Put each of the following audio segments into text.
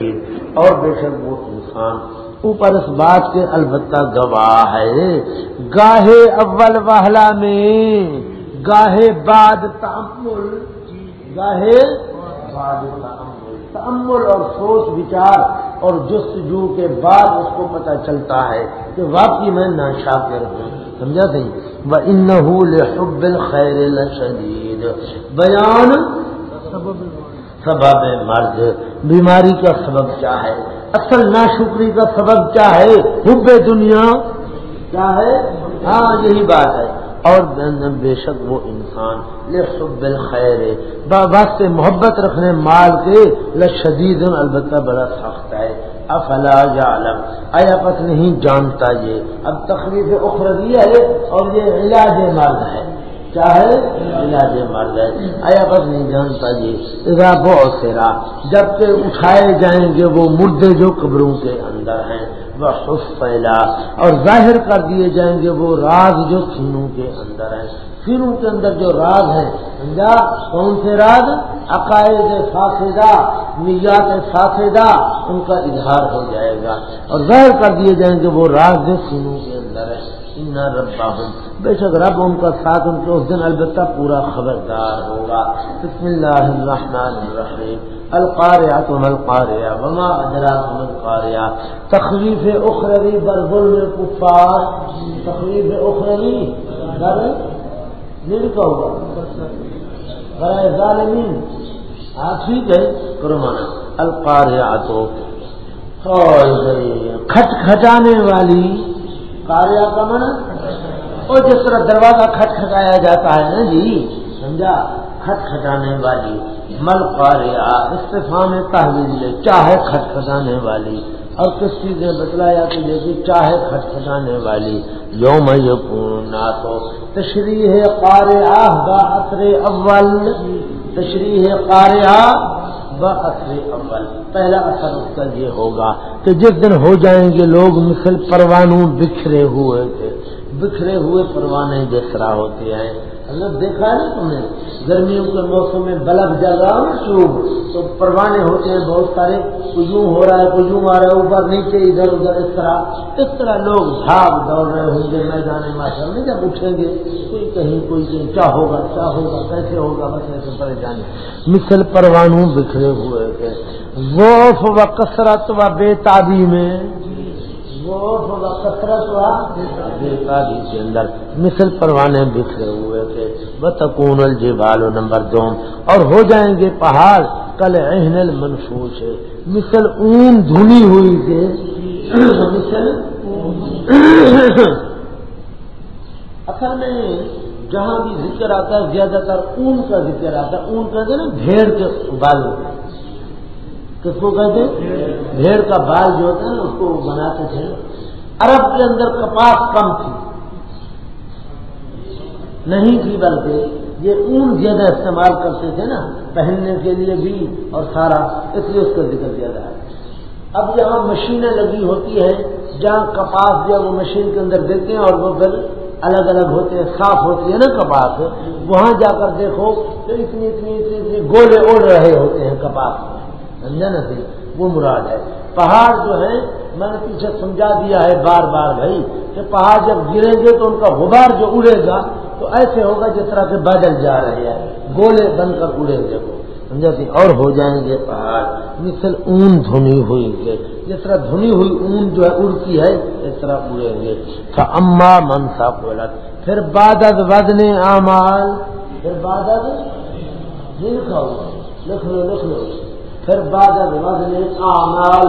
اور بے شک وہ انسان اوپر اس بات کے البتہ گواہ ہے۔ گاہے اول واہلا میں گاہے بعد تعمل گاہے بعد تعمل تعمل اور سوچ وچار اور جستجو کے بعد اس کو پتہ چلتا ہے کہ واقعی میں نا شاکر ہوں۔ سمجھا سی وہ ان حب الخیر شدید بیان سبب مرض، بیماری کا سبب کیا ہے؟ اصل ناشکری کا سبب کیا ہے؟ حب دنیا، کیا ہے؟ ہاں یہی بات ہے۔ اور بے شک وہ انسان لحب الخیر واسطے محبت رکھنے مال کے لشدید، البتہ بڑا سخت ہے۔ افلا جعلم آیا پت نہیں جانتا یہ۔ اب تخلیف اخروی ہے اور یہ علاج مرد ہے۔ چاہے علاج مرد ہے۔ آیا بس نہیں جانتا جی بہت سیرا جبکہ اٹھائے جائیں گے وہ مردے جو قبروں کے اندر ہیں۔ وہ پھیلا اور ظاہر کر دیے جائیں گے وہ راز جو سینوں کے اندر ہیں۔ سینوں کے اندر جو راز ہیں، سمجھا؟ کون سے راز؟ عقائد فاصدہ نیات فاصدہ ان کا اظہار ہو جائے گا۔ اور ظاہر کر دیے جائیں گے وہ راز جو سینوں کے اندر ہے ربا ہوں بے شک رب ان کا ساتھ ان کے اس دن البتہ پورا خبردار ہوگا۔ بسم اللہ الرحمن الرحیم۔ القاریہ تم القاریہ وما ادرا تم القاریہ تخلیف اخروی بر ظلم کفار۔ تخلیف اخروی بر نہیں لکھا ہوگا برائے ظالمین۔ ہاں ٹھیک ہے کرو مانا القاریہ تو کھٹ خٹ کھٹانے والی۔ کاریا کا من اور جس طرح دروازہ کھٹ کھٹایا جاتا ہے نا جی سمجھا؟ کھٹ کھٹانے والی مل کاریا استفام تحویل چاہے کھٹ کھٹانے والی۔ اور کس چیز نے بتلایا کہ جیسے چاہے کھٹ کھٹانے والی۔ یوم یقون تو تشریح قارعہ با اثر اول۔ تشریح قارعہ اول۔ پہلا اثر اس کا یہ ہوگا کہ جس دن ہو جائیں گے لوگ مثل پروانوں بکھرے ہوئے تھے۔ بکھرے ہوئے پروانے جس طرح ہوتے ہیں اللہ دیکھا ہے تم نے؟ گرمیوں کے موسم میں بلب جل رہا نا چوب تو پروانے ہوتے ہیں، بہت سارے کجو ہو رہا ہے، کجو آ رہا ہے، اوپر نیچے، ادھر ادھر، اس طرح۔ اس طرح لوگ بھاگ دوڑ رہے ہوں گے میدان ماشاء میں جب اٹھیں گے۔ کوئی کہیں کوئی کہیں، کیا ہوگا کیا ہوگا، کیسے ہوگا؟ بس ایسے پریشانی۔ مثل پروانوں بکھرے ہوئے تھے۔ وہ و کثرت و بے تابی میں کثرت کے اندر۔ مثل پروانے بکھرے ہوئے تھے۔ بتکون الجبال نمبر دو۔ اور ہو جائیں گے پہاڑ کل اہن منفوش ہے۔ مثل اون دھنی ہوئی تھے مثل اصل میں جہاں بھی ذکر آتا ہے زیادہ تر اون کا ذکر آتا ہے۔ اون ہیں نا بھیڑ کے بال کس کو کہتے بھیڑ کا بال جو ہوتا ہے نا، اس کو بناتے تھے۔ عرب کے اندر کپاس کم تھی۔ نہیں تھی، بلکہ یہ اون زیادہ استعمال کرتے تھے نا، پہننے کے لیے بھی اور سارا، اس لیے اس کا ذکر زیادہ ہے۔ اب جہاں مشینیں لگی ہوتی ہیں، جہاں کپاس جو وہ مشین کے اندر دیتے ہیں اور وہ پھر الگ الگ ہوتے ہیں، صاف ہوتی ہے نا کپاس۔ وہاں جا کر دیکھو، تو اتنی اتنی اتنی اتنی گولے اڑ رہے ہوتے ہیں کپاس۔ میں سمجھا نا سی وہ مراد ہے۔ پہاڑ جو ہے میں نے پیچھے سمجھا دیا ہے بار بار بھائی کہ پہاڑ جب گریں گے تو ان کا غبار جو اڑے گا، تو ایسے ہوگا جس طرح سے بادل جا رہے ہیں۔ گولے بن کر اڑیں گے وہ۔ سمجھا سی اور ہو جائیں گے پہاڑ۔ مثل اون دھنی ہوئی گے۔ جس طرح دھنی ہوئی اون جو ہے اڑتی ہے، اس طرح اڑیں گے۔ اما منسا پولت پھر بادت وزن امال پھر بادت لکھو لکھ لو لکھ لو۔ پھر بعد وزن اعمال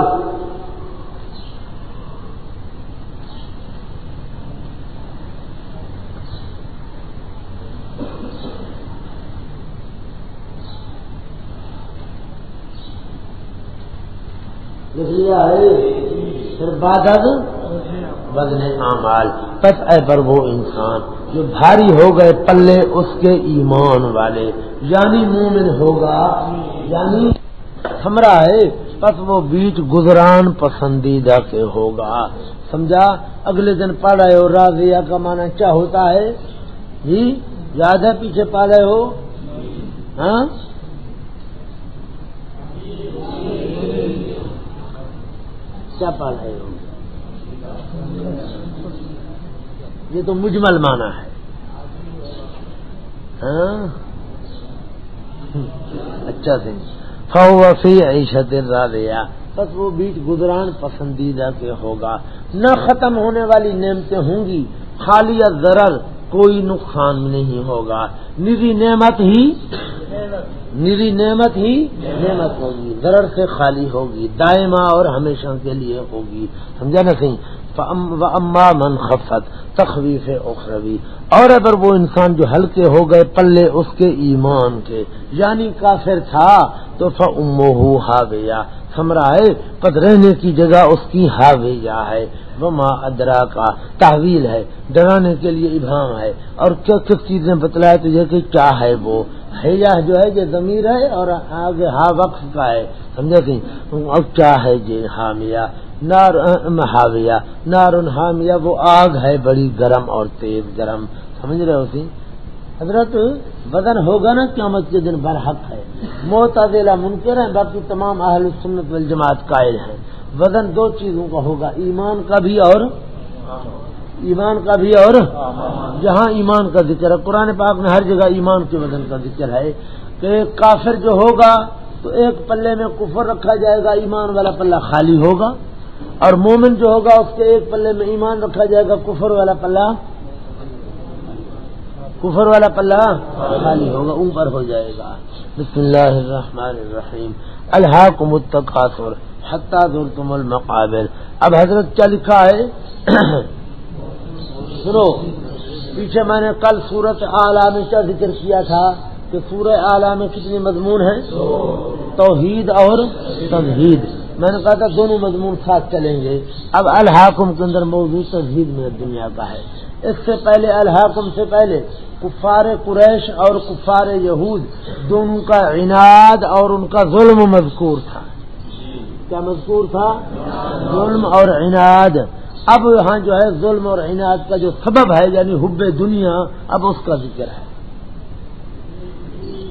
لکھ لیا ہے پھر وزن اعمال پس اے پر وہ انسان، جو بھاری ہو گئے پلے، اس کے ایمان والے یعنی مومن ہوگا یعنی تھمرا ہے، بس وہ بیچ گزران پسندیدہ کے ہوگا۔ سمجھا؟ اگلے دن پڑھ رہے ہو راضیا کا مانا کیا ہوتا ہے؟ جی یاد ہے پیچھے پا رہے ہو ہاں؟ کیا پڑھ رہے ہو یہ تو مجمل مانا ہے۔ ہاں؟ اچھا سنگھ فی عیشت راضیہ۔ بس وہ بیچ گزران پسندیدہ کے ہوگا۔ نہ ختم ہونے والی نعمتیں ہوں گی۔ خالی یا ضرر کوئی نقصان نہیں ہوگا۔ نری نعمت ہی نری نعمت ہی نعمت ہوگی۔ ضرر سے خالی ہوگی۔ دائمہ اور ہمیشہ کے لیے ہوگی۔ سمجھا نا صحیح اما من خفت تخویف اخروی۔ اور اگر وہ انسان جو ہلکے ہو گئے، پلے اس کے ایمان کے یعنی کافر تھا، تو فمو ہاویا سمرا ہے پد رہنے کی جگہ اس کی ہاویا ہے۔ وہ ادرا کا تحویل ہے، ڈرانے کے لیے ابہام ہے۔ اور کیا کس چیزیں بتلائے تجھے کہ کیا ہے وہ؟ حیا جو ہے جو ضمیر ہے اور آگے ہا وقف کا ہے۔ سمجھا کہ اب کیا ہے جی حامیہ نار ہاویہ نار حامیہ، وہ آگ ہے بڑی گرم اور تیز گرم۔ سمجھ رہے ہوتی حضرت بدن ہوگا نا قیامت کے دن برحق ہے۔ موت منکر ہیں، باقی تمام اہل سنت والجماعت قائل ہیں۔ بدن دو چیزوں کا ہوگا، ایمان کا بھی اور ایمان کا بھی اور جہاں ایمان کا ذکر ہے۔ قرآن پاک میں ہر جگہ ایمان کے وزن کا ذکر ہے کہ کافر جو ہوگا تو ایک پلے میں کفر رکھا جائے گا، ایمان والا پلہ خالی ہوگا۔ اور مومن جو ہوگا اس کے ایک پلے میں ایمان رکھا جائے گا، کفر والا پلہ؟ کفر والا پلہ خالی ہوگا اوپر ہو جائے گا۔ بسم اللہ الرحمن الرحیم۔ اللہ کو متقاصر حتہ تم المقابل اب حضرت کیا لکھا ہے؟ سنو، پیچھے میں نے کل سورت اعلیٰ میں کیا ذکر کیا تھا کہ سورہ اعلیٰ میں کتنی مضمون ہے؟ توحید اور تمہید۔ میں نے کہا تھا دونوں مضمون ساتھ چلیں گے۔ اب الحاکم کے اندر موضوع تجہید میں دنیا کا ہے۔ اس سے پہلے الحاکم سے پہلے کفار قریش اور کفار یہود دونوں کا عناد اور ان کا ظلم مذکور تھا۔ کیا مذکور تھا؟ ظلم اور عناد۔ اب یہاں جو ہے ظلم اور عناد کا جو سبب ہے یعنی حب دنیا، اب اس کا ذکر ہے۔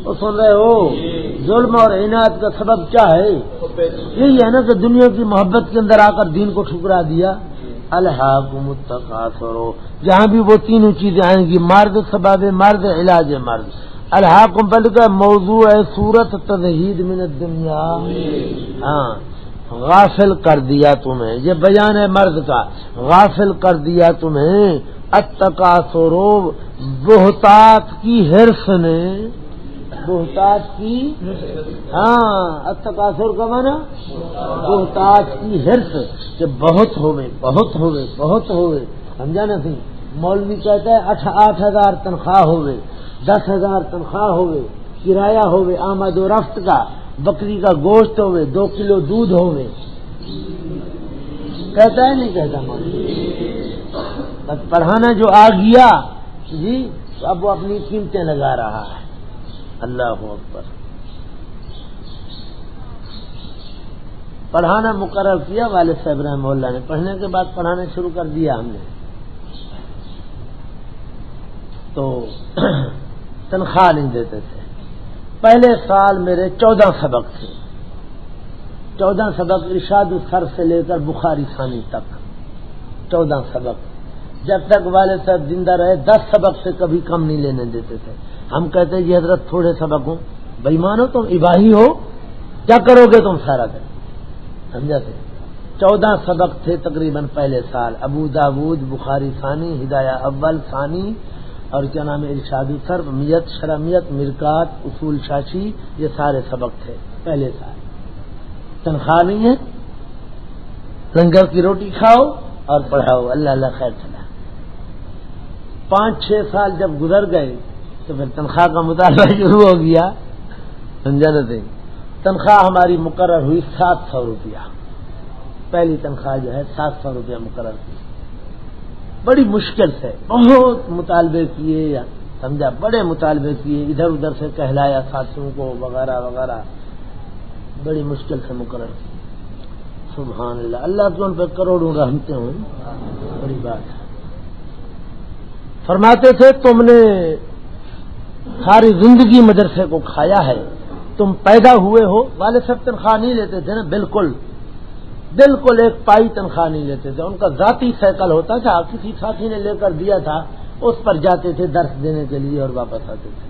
وہ سن رہے ہو، ظلم اور عناد کا سبب کیا ہے؟ یہی ہے نا کہ دنیا کی محبت کے اندر آ کر دین کو ٹھکرا دیا۔ الحاق متقاصر جہاں بھی وہ تینوں چیزیں آئیں گی، مرد سباب مرد علاج، مرد۔ الحاق کا موضوع ہے سورت تزہید من دنیا ہاں غافل کر دیا تمہیں۔ یہ بیان ہے مرد کا۔ غافل کر دیا تمہیں۔ اتقاصرو بہتات کی ہرس نے بہتات کی ہاں اتقاصر کا مانا بہتات کی ہرس کہ بہت ہوئے بہت ہوئے بہت ہوئے۔ سمجھا نا سی؟ مولوی کہتا ہے آٹھ ہزار تنخواہ ہوئے، دس ہزار تنخواہ ہوئے، کرایہ ہوئے، آمد و رفت کا، بکری کا گوشت ہوئے، دو کلو دودھ ہوئے۔ کہتا ہے نہیں کہتا بس پڑھانا جو آ گیا جی اب وہ اپنی قیمتیں لگا رہا ہے۔ اللہ اکبر۔ پڑھانا مقرر کیا والد صاحب رحم اللہ نے؟ پڑھنے کے بعد پڑھانا شروع کر دیا ہم نے۔ تو تنخواہ نہیں دیتے تھے۔ پہلے سال میرے چودہ سبق تھے۔ چودہ سبق ارشاد سر سے لے کر بخاری خانی تک۔ چودہ سبق۔ جب تک والد صاحب زندہ رہے، دس سبق سے کبھی کم نہیں لینے دیتے تھے۔ ہم کہتے یہ جی حضرت تھوڑے سبق ہوں۔ بھائی مانو تم اباہی ہو۔ کیا کرو گے تم؟ سارا دن۔ سمجھا تھے؟ چودہ سبق تھے تقریباً پہلے سال۔ ابو داود، بخاری ثانی، ہدایہ اول، ثانی، اور کیا نام ہے، ارشاد سر میت، شرمیت، مرکات، اصول شاشی، یہ سارے سبق تھے پہلے سال۔ تنخواہ نہیں ہے؟ لنگر کی روٹی کھاؤ اور پڑھاؤ۔ اللہ اللہ خیر چلا۔ پانچ چھ سال جب گزر گئے تو پھر تنخواہ کا مطالبہ شروع ہو گیا۔ سمجھا نہ تنخواہ ہماری مقرر ہوئی سات سو روپیہ۔ پہلی تنخواہ جو ہے سات سو روپیہ مقرر کی بڑی مشکل سے بہت مطالبے کیے یا سمجھا، بڑے مطالبے کیے۔ ادھر ادھر سے کہلایا ساتھیوں کو، وغیرہ وغیرہ۔ بڑی مشکل سے مقرر کی سبحان اللہ۔ اللہ تو ان پہ کروڑوں رہتے ہوں۔ بڑی بات ہے۔ فرماتے تھے، تم نے ساری زندگی مدرسے کو کھایا ہے، تم پیدا ہوئے ہو والے سب تنخواہ نہیں لیتے تھے نا؟ بالکل۔ بالکل ایک پائی تنخواہ نہیں لیتے تھے۔ ان کا ذاتی سائیکل ہوتا تھا کسی ساتھی نے لے کر دیا تھا، اس پر جاتے تھے درس دینے کے لیے اور واپس آتے تھے۔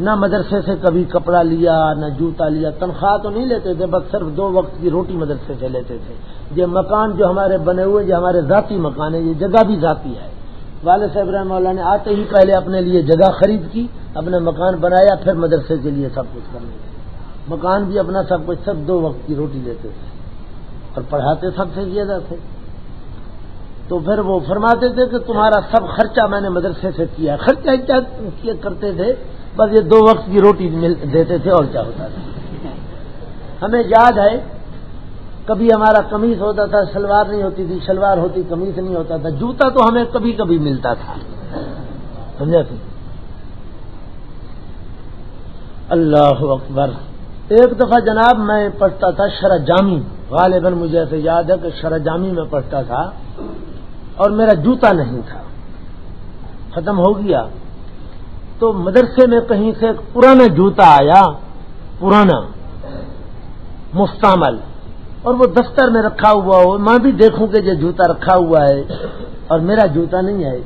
نہ مدرسے سے کبھی کپڑا لیا، نہ جوتا لیا، تنخواہ تو نہیں لیتے تھے، بس صرف دو وقت کی روٹی مدرسے سے لیتے تھے۔ یہ مکان جو ہمارے بنے ہوئے جو ہمارے ذاتی مکان ہے، یہ جگہ بھی ذاتی ہے۔ والد صاحب رحمہ اللہ نے آتے ہی پہلے اپنے لیے جگہ خرید کی اپنے مکان بنایا، پھر مدرسے کے لیے سب کچھ کرنے لگے۔ مکان بھی اپنا سب کچھ، سب دو وقت کی روٹی لیتے تھے۔ اور پڑھاتے سب سے زیادہ تھے۔ تو پھر وہ فرماتے تھے کہ تمہارا سب خرچہ میں نے مدرسے سے کیا۔ خرچہ کیا کرتے تھے؟ بس یہ دو وقت کی روٹی دیتے تھے اور کیا ہوتا تھا۔ ہمیں یاد ہے کبھی ہمارا کمیز ہوتا تھا، شلوار نہیں ہوتی تھی، شلوار ہوتی کمیز نہیں ہوتا تھا۔ جوتا تو ہمیں کبھی کبھی ملتا تھا۔ سمجھا تھی؟ اللہ اکبر۔ ایک دفعہ جناب میں پڑھتا تھا شرح جامی۔ غالباً مجھے ایسے یاد ہے کہ شرح جامی میں پڑھتا تھا اور میرا جوتا نہیں تھا۔ ختم ہو گیا۔ تو مدرسے میں کہیں سے ایک پرانا جوتا آیا، پرانا، مستعمل۔ اور وہ دفتر میں رکھا ہوا ہو، میں بھی دیکھوں کہ یہ جوتا رکھا ہوا ہے اور میرا جوتا نہیں ہے۔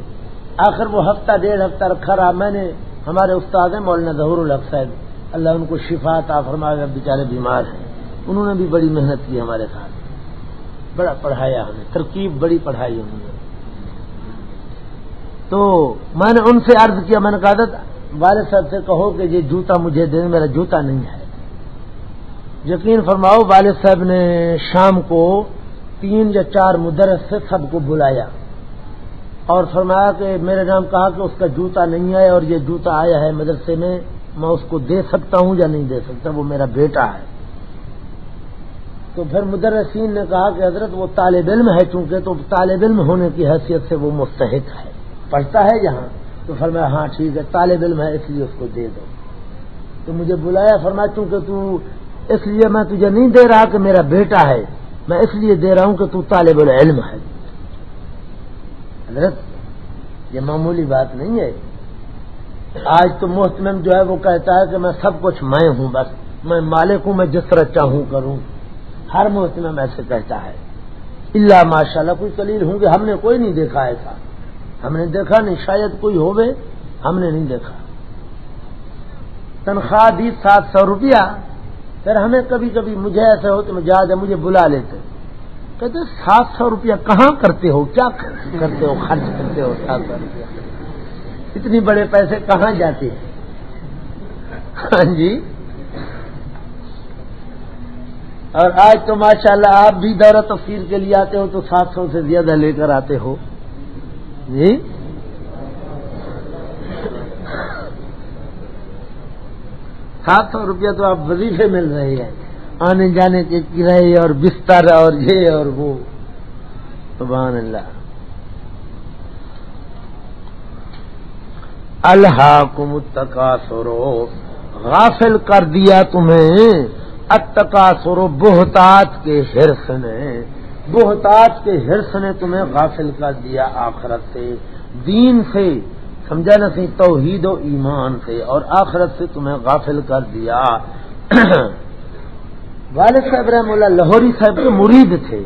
آخر وہ ہفتہ، ڈیڑھ ہفتہ رکھا رہا۔ میں نے ہمارے استاد ہیں مولانا ظہور الحق صاحب، اللہ ان کو شفا تا فرما بیچارے بیمار ہیں۔ انہوں نے بھی بڑی محنت کی ہمارے ساتھ۔ بڑا پڑھایا ہمیں، ترکیب بڑی پڑھائی انہوں نے۔ تو میں نے ان سے عرض کیا، میں نے کہا تھا والد صاحب سے کہو کہ یہ جوتا مجھے دیں، میرا جوتا نہیں ہے۔ یقین فرماؤ والد صاحب نے شام کو تین یا چار مدرس سے سب کو بلایا اور فرمایا کہ میرے نام کہا کہ اس کا جوتا نہیں ہے اور یہ جوتا آیا ہے مدرسے میں میں اس کو دے سکتا ہوں یا نہیں دے سکتا؟ وہ میرا بیٹا ہے۔ تو پھر مدرسین نے کہا کہ حضرت، وہ طالب علم ہے چونکہ تو طالب علم ہونے کی حیثیت سے وہ مستحق ہے۔ پڑھتا ہے یہاں۔ تو فرمایا ہاں ٹھیک ہے، طالب علم ہے، اس لیے اس کو دے دو۔ تو مجھے بلایا، فرمایا، چونکہ تو اس لیے میں تجھے نہیں دے رہا کہ میرا بیٹا ہے، میں اس لیے دے رہا ہوں کہ تو طالب العلم ہے۔ حضرت، یہ معمولی بات نہیں ہے۔ آج تو محتمم جو ہے وہ کہتا ہے کہ میں سب کچھ میں ہوں بس، میں مالک ہوں، میں جس طرح چاہوں کروں۔ ہر محتمم ایسے کہتا ہے۔ اللہ ماشاء اللہ کوئی کلیل ہوں گے۔ ہم نے کوئی نہیں دیکھا ایسا۔ ہم نے دیکھا نہیں، شاید کوئی ہوگے ہم نے نہیں دیکھا۔ تنخواہ دی سات سو روپیہ۔ پھر ہمیں کبھی کبھی مجھے ایسے ہوتے میں یاد ہے مجھے بلا لیتے۔ کہتے سات سو روپیہ کہاں کرتے ہو؟ کیا کرتے ہو؟ خرچ کرتے ہو؟ سات سو روپیہ۔ اتنی بڑے پیسے کہاں جاتے؟ ہاں جی۔ اور آج تو ماشاءاللہ اللہ آپ بھی دورہ تفصیل کے لیے آتے ہو تو سات سو سے زیادہ لے کر آتے ہو۔ جی۔ سات سو روپیہ تو آپ وظیفے مل رہے ہیں۔ آنے جانے کے کرائے اور بستر اور یہ اور وہ۔ سبحان اللہ۔ اللہ کو متقا سورو غافل کر دیا تمہیں۔ اتقا سورو بہتات کے حرص نے۔ بہتات کے حرص نے تمہیں غافل کر دیا آخرت سے۔ دین سے۔ سمجھا نہ سی توحید و ایمان سے، اور آخرت سے تمہیں غافل کر دیا۔ والد صاحب رحم اللہ، لاہوری صاحب کے مرید تھے۔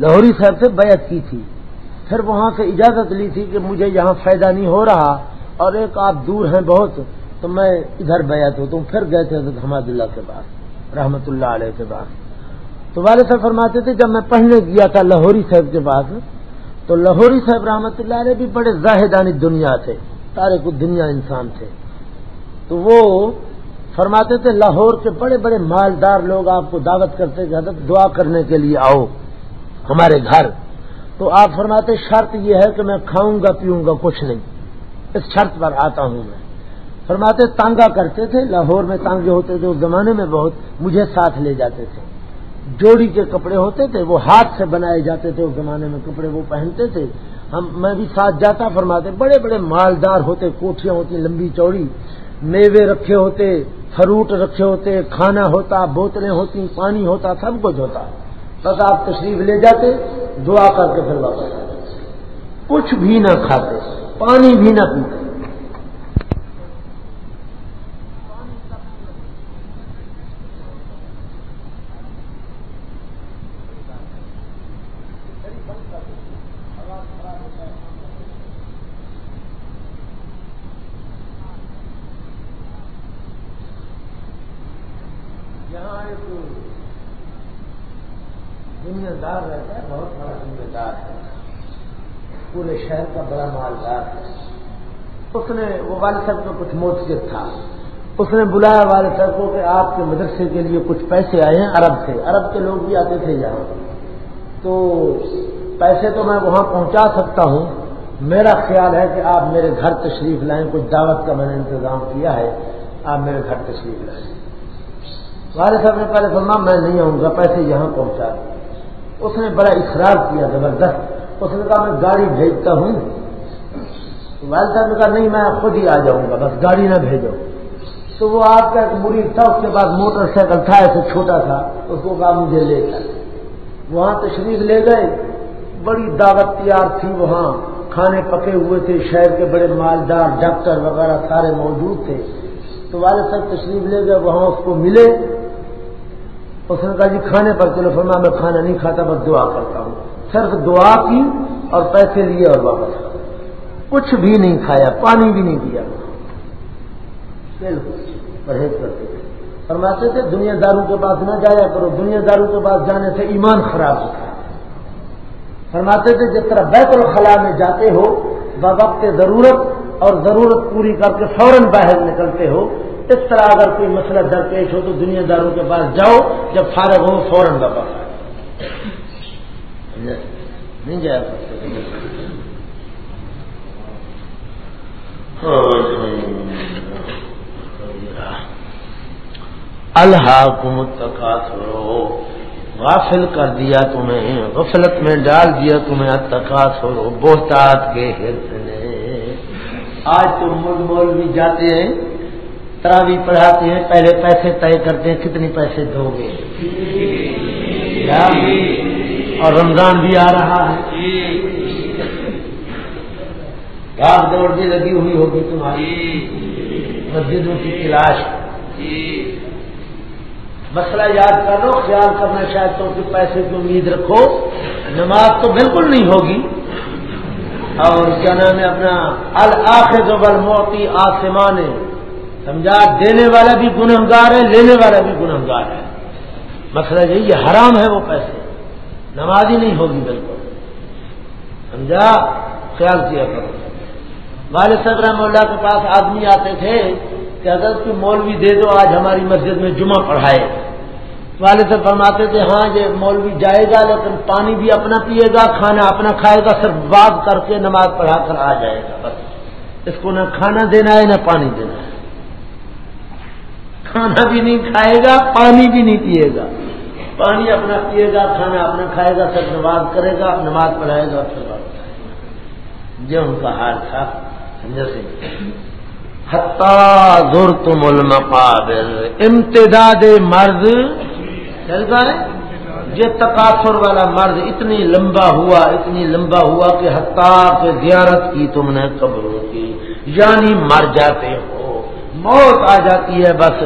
لاہوری صاحب سے بیعت کی تھی۔ پھر وہاں سے اجازت لی تھی کہ مجھے یہاں فائدہ نہیں ہو رہا، اور ایک آپ دور ہیں بہت، تو میں ادھر بیعت ہوں۔ پھر گئے تھے حضرت حماد اللہ کے پاس، رحمت اللہ علیہ کے پاس۔ تو والد صاحب فرماتے تھے، جب میں پڑھنے گیا تھا لاہوری صاحب کے پاس تو لاہوری صاحب رحمت اللہ علیہ بھی بڑے زاہدانی دنیا تھے تارے کو دنیا انسان تھے۔ تو وہ فرماتے تھے، لاہور کے بڑے بڑے مالدار لوگ آپ کو دعوت کرتے کہ حضرت دعا کرنے کے لیے آؤ، ہمارے گھر۔ تو آپ فرماتے، شرط یہ ہے کہ میں کھاؤں گا، پیوں گا، کچھ نہیں۔ اس شرط پر آتا ہوں میں۔ فرماتے، تانگا کرتے تھے، لاہور میں تانگے ہوتے تھے، اس زمانے میں بہت، مجھے ساتھ لے جاتے تھے۔ جوڑی کے کپڑے ہوتے تھے، وہ ہاتھ سے بنائے جاتے تھے، اس زمانے میں کپڑے وہ پہنتے تھے۔ ہم، میں بھی ساتھ جاتا، فرماتے، بڑے بڑے مالدار ہوتے کوٹیاں ہوتی، لمبی چوڑی، میوے رکھے ہوتے، فروٹ رکھے ہوتے، کھانا ہوتا، بوتلیں ہوتی، پانی ہوتا، سب کچھ ہوتا۔ بس آپ تشریف لے جاتے، دعا کر کے پھر واپس کچھ بھی نہ کھاتے، پانی بھی نہ پیتے ذمہ دار رہتا ہے، بہت بڑا ذمہ دار ہے۔ پورے شہر کا بڑا مالدار ہے۔ اس نے وہ والد صاحب کا کچھ موت تھا۔ اس نے بلایا والد صاحب کو کہ آپ کے مدرسے کے لیے کچھ پیسے آئے ہیں عرب سے۔ عرب کے لوگ بھی آتے تھے یہاں۔ تو پیسے تو میں وہاں پہنچا سکتا ہوں۔ میرا خیال ہے کہ آپ میرے گھر تشریف لائیں۔ کچھ دعوت کا میں نے انتظام کیا ہے۔ آپ میرے گھر تشریف لائیں۔ والد صاحب نے پہلے فرما میں نہیں آؤں گا، پیسے یہاں پہنچا دیں۔ اس نے بڑا اخراج کیا زبردست. اس نے کہا، میں گاڑی بھیجتا ہوں. والد صاحب نے کہا، نہیں، میں خود ہی آ جاؤں گا، بس گاڑی نہ بھیجو. تو وہ آپ کا ایک مرید تھا، اس کے بعد موٹر سائیکل تھا، ایسے چھوٹا تھا، اس کو کہا، مجھے لے کر وہاں تشریف لے گئے، بڑی دعوت تیار تھی وہاں، کھانے پکے ہوئے تھے، شہر کے بڑے مالدار، ڈاکٹر وغیرہ سارے موجود تھے۔ تو والد صاحب تشریف لے گئے، وہاں اس کو ملے۔ اس نے کہا جی کھانے پر چلو فرما میں کھانا نہیں کھاتا، بس دعا کرتا ہوں۔ صرف دعا کی اور پیسے لیے اور واپس کچھ بھی نہیں کھایا، پانی بھی نہیں دیا۔ پرہیز کرتے تھے۔ فرماتے تھے، دنیا داروں کے پاس نہ جایا کرو، دنیا داروں کے پاس جانے سے ایمان خراب ہوتا ہے فرماتے تھے، جس طرح بیت الخلاء میں جاتے ہو بوقت ضرورت اور ضرورت پوری کر کے فوراً باہر نکلتے ہو اس طرح اگر کوئی مسئلہ درپیش ہو تو دنیا داروں کے پاس جاؤ، جب فارغ ہو، فوراً واپس نہیں جایا اللہ کو متقاصرو غافل کر دیا تمہیں، غفلت میں ڈال دیا تمہیں اتقاصرو بہتات کے حرف نے۔ آج تم مل مول بھی جاتے ہیں۔ تراوی پڑھاتے ہیں، پہلے پیسے طے کرتے ہیں، کتنے پیسے دو گے؟ اور رمضان بھی آ رہا ہے۔ بھاگ دوڑ بھی لگی ہوئی ہوگی تمہاری۔ مسجدوں کی تلاش۔ مسئلہ یاد کر لو خیال کرنا چاہتا ہوں کہ پیسے کی امید رکھو۔ نماز تو بالکل نہیں ہوگی۔ اور کیا نام ہے، اپنا الآخر موتی آسمان سمجھا، دینے والا بھی گنہگار ہے، لینے والا بھی گنہگار ہے۔ مسئلہ یہی یہ حرام ہے وہ پیسے۔ نماز ہی نہیں ہوگی بالکل۔ سمجھا؟ خیال کیا کرو۔ والد صدر اللہ کے پاس آدمی آتے تھے کہ اگر کی مولوی دے دو، آج ہماری مسجد میں جمعہ پڑھائے۔ والد صاحب فرماتے تھے ہاں یہ مولوی جائے گا، لیکن پانی بھی اپنا پیے گا، کھانا اپنا کھائے گا، صرف بات کر کے نماز پڑھا کر آ جائے گا، بس۔ اس کو نہ کھانا دینا ہے، نہ پانی دینا ہے۔ کھانا بھی نہیں کھائے گا، پانی بھی نہیں پیے گا۔ پانی اپنا پیے گا، کھانا اپنا کھائے گا، سب نماز کرے گا، نماز پڑھائے گا پھر بات یہ ان کا حال تھا جیسے زور تم المقابل امتداد مرد چل ہے؟ یہ تقاصر والا مرد اتنی لمبا ہوا، اتنی لمبا ہوا کہ حتیٰ کے زیارت کی تم نے قبروں کی یعنی مر جاتے ہو۔ موت آ جاتی ہے، بس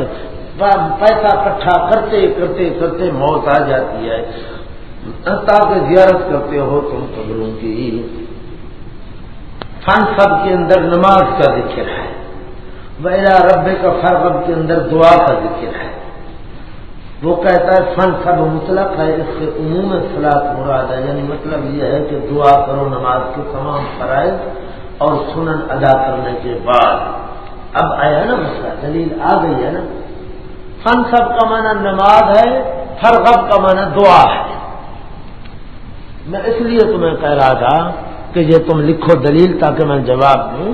پیسہ اکٹھا کرتے کرتے کرتے موت آ جاتی ہے۔ تاکہ زیارت کرتے ہو تم قبروں کی۔ فن سب کے اندر نماز کا ذکر ہے۔ میرا رب کا فرغب کے اندر دعا کا ذکر ہے۔ وہ کہتا ہے، فن سب مطلق ہے، اس سے عموم سلاد مراد ہے۔ یعنی مطلب یہ ہے کہ دعا کرو نماز کے تمام فرائض اور سنن ادا کرنے کے بعد۔ اب آیا نا مسئلہ، دلیل آ گئی ہے نا۔ فن سب کا معنی نماز ہے فرغب کا معنی دعا ہے۔ میں اس لیے تمہیں کہہ رہا تھا کہ یہ تم لکھو دلیل تاکہ میں جواب دوں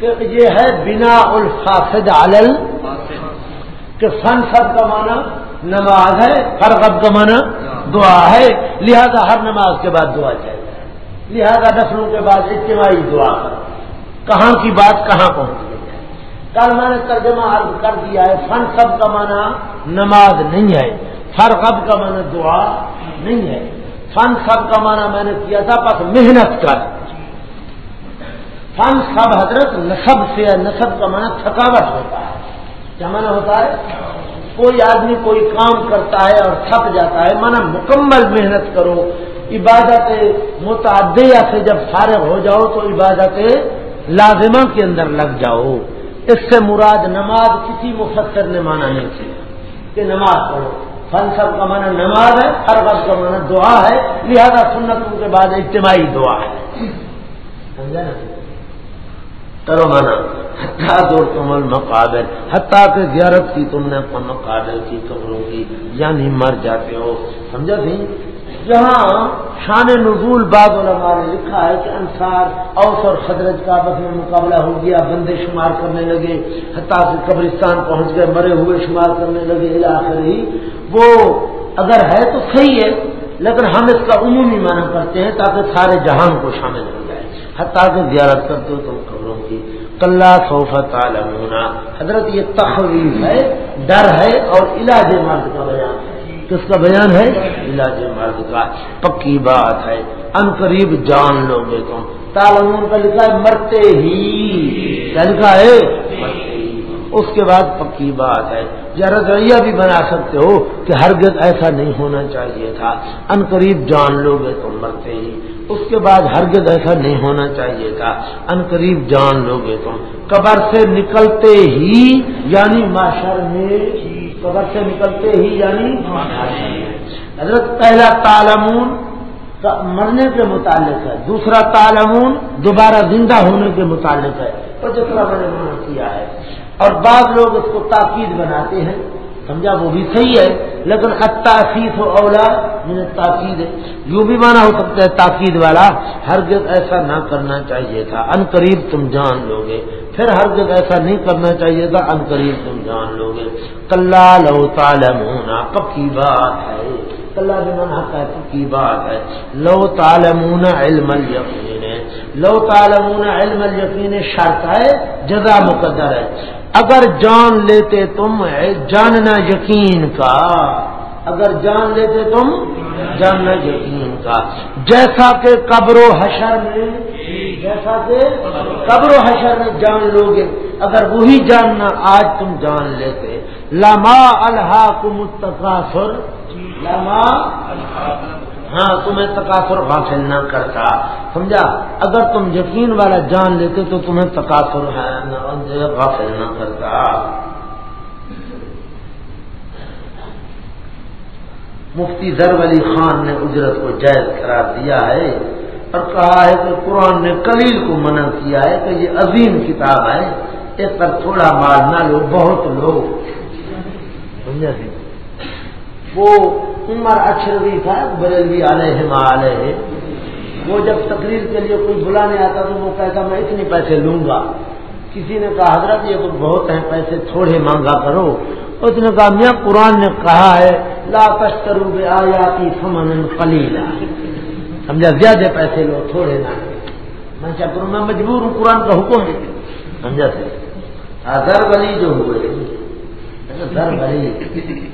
کہ یہ ہے بنا الفاصد علل کہ فن سب کا معنی نماز ہے فرغب کا معنی دعا ہے۔ لہذا ہر نماز کے بعد دعا چاہیے۔ لہذا نسلوں کے بعد اجتماعی دعا۔ کہاں کی بات کہاں پہنچ کل میں نے ترجمہ عرض کر دیا ہے، فن سب کا معنی نماز نہیں ہے۔ فر کا معنی دعا نہیں ہے۔ فن سب کا معنی میں نے کیا تھا، بس محنت کر فن سب حضرت نصب سے نصب کا معنی تھکاوٹ ہوتا ہے۔ کیا معنی ہوتا ہے؟ کوئی آدمی کوئی کام کرتا ہے اور تھک جاتا ہے مانا مکمل محنت کرو۔ عبادت متعدیہ سے جب فارغ ہو جاؤ تو عبادت لازمہ کے اندر لگ جاؤ۔ اس سے مراد نماز کسی مفسر نے مانا نہیں کیا کہ نماز پڑھو۔ فلسف کا معنی نماز ہے فرغب کا معنی دعا ہے، لہذا سنتوں کے بعد اجتماعی دعا ہے۔ سمجھا نا؟ کرو مانا، حتیٰ دور تم المقابل حتیٰ کہ زیارت کی تم نے مقابل کی قبروں کی یعنی مر جاتے ہو۔ سمجھا سی جہاں شان نزول بعض علماء نے لکھا ہے کہ انصار اوس اور خدرت کا آپس میں مقابلہ ہو گیا، بندے شمار کرنے لگے، حتیٰ کہ قبرستان پہنچ گئے، مرے ہوئے شمار کرنے لگے آخر ہی۔ وہ اگر ہے تو صحیح ہے، لیکن ہم اس کا عمومی معنی کرتے ہیں تاکہ سارے جہان کو شامل ہو جائے۔ حتیٰ کہ زیارت کرتے ہو تم قبروں کی۔ کلّا صوفت عالمونا حضرت یہ تخویف ہے، ڈر ہے اور علاج مرد کا بیان۔ ہے کس کا بیان ہے، علاج مرد کا، پکی بات ہے، ان قریب جان لو گے تم تالمون کا لکھا ہے، مرتے ہی۔ کیا لکھا ہے؟ اس کے بعد پکی بات ہے۔ یا رضویہ بھی بنا سکتے ہو کہ ہرگز ایسا نہیں ہونا چاہیے تھا۔ ان قریب جان لو گے تم مرتے ہی۔ اس کے بعد ہرگز ایسا نہیں ہونا چاہیے تھا۔ ان قریب جان لو گے تم قبر سے نکلتے ہی یعنی معاشر میں قبر سے نکلتے ہی یعنی حضرت پہلا تالمون مرنے کے متعلق ہے دوسرا تالمون دوبارہ زندہ ہونے کے متعلق ہے اور جتنا میں نے منع کیا ہے۔ اور بعض لوگ اس کو تاکید بناتے ہیں سمجھا وہ بھی صحیح ہے لیکن اتاثیف و اولا میں تاکید ہے۔ یوں بھی مانا ہو سکتا ہے تاکید والا ہرگز ایسا نہ کرنا چاہیے تھا۔ ان قریب تم جان لو گے۔ پھر ہرگز ایسا نہیں کرنا چاہیے تھا ان قریب تم جان لو گے۔ کل لو تالمونا پکی بات ہے۔ کلّا بھی مانا ہے پکی بات ہے۔ لو تالمون علم الیقین۔ لو تالمون علم الیقین شرط ہے، جزا مقدر ہے۔ اگر جان لیتے تم، جاننا یقین کا۔ اگر جان لیتے تم، جاننا یقین کا۔ جیسا کہ قبر و حشر میں جیسا کہ قبر و حشر میں جان لوگے، اگر وہی جاننا آج تم جان لیتے۔ لما الحا کو متقاصر لما ہاں تمہیں تقاصر غافل نہ کرتا۔ سمجھا؟ اگر تم یقین والا جان لیتے تو تمہیں تقاصر غافل نہ کرتا۔ مفتی زر علی خان نے اجرت کو جائز قرار دیا ہے۔ اور کہا ہے کہ قرآن نے کلیل کو منع کیا ہے کہ یہ عظیم کتاب ہے، اس پر تھوڑا مال نہ لو، بہت لوگ سمجھا سی وہ عمر اشروی تھا، بریلوی علیہ علیہ۔ وہ جب تقریر کے لیے کوئی بلانے آتا تو وہ کہتا، میں اتنے پیسے لوں گا۔ کسی نے کہا، حضرت، یہ تو بہت ہیں، پیسے تھوڑے مانگا کرو۔ اس نے کہا، میاں، قرآن نے کہا ہے، لا تشترو بے آیاتی سمن قلیلا۔ سمجھا، زیادہ پیسے لو، تھوڑے نہ۔ میں کیا کروں؟ میں مجبور ہوں، قرآن کا حکم ہے سمجھا سے؟ در بلی جو ہوئے۔ اچھا، در بلی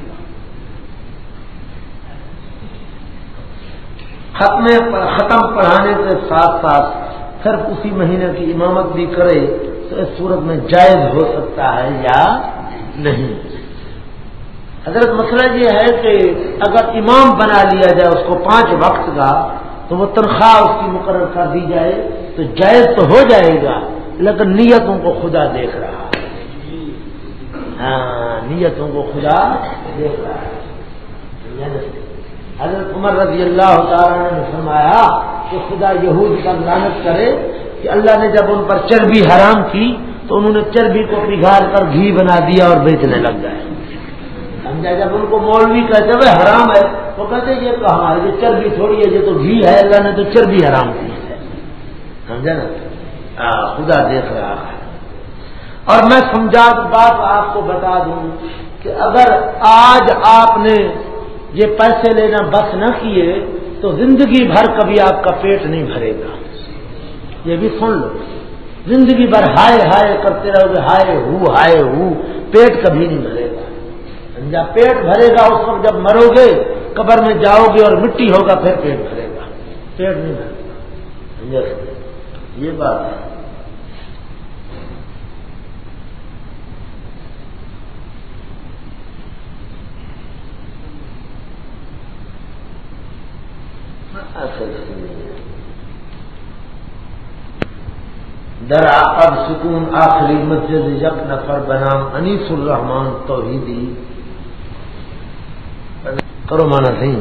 ختم ختم پڑھانے کے ساتھ ساتھ صرف اسی مہینے کی امامت بھی کرے تو اس صورت میں جائز ہو سکتا ہے یا نہیں؟ حضرت مسئلہ یہ ہے کہ اگر امام بنا لیا جائے اس کو پانچ وقت کا تو وہ تنخواہ اس کی مقرر کر دی جائے تو جائز تو ہو جائے گا، لیکن نیتوں کو خدا دیکھ رہا ہے۔ ہاں نیتوں کو خدا دیکھ رہا ہے۔ حضرت عمر رضی اللہ تعالیٰ نے فرمایا کہ خدا یہود کا لانت کرے کہ اللہ نے جب ان پر چربی حرام کی تو انہوں نے چربی کو پگھاڑ کر گھی بنا دیا اور بیچنے لگ گئے۔ جب ان کو مولوی کہتے ہوئے حرام ہے تو کہتے یہ کہاں ہے یہ چربی تھوڑی ہے، یہ تو گھی ہے، اللہ نے تو چربی حرام کی ہے۔ سمجھا نا؟ خدا دیکھ رہا ہے۔ اور میں سمجھا، بات آپ کو بتا دوں کہ اگر آج آپ نے یہ پیسے لینا بس نہ کیے، تو زندگی بھر کبھی آپ کا پیٹ نہیں بھرے گا۔ یہ بھی سن لو۔ زندگی بھر ہائے ہائے کرتے رہو گے، ہائے ہو ہائے ہو، پیٹ کبھی نہیں بھرے گا۔ سمجھا پیٹ بھرے گا، اس وقت جب مرو گے، قبر میں جاؤ گے اور مٹی ہوگا، پھر پیٹ بھرے گا۔ پیٹ نہیں بھرے گا۔ یہ بات ہے۔ در عقب سکون آخری مسجد یک نفر بنام انیس الرحمان توحیدی۔ کرو مانا نہیں۔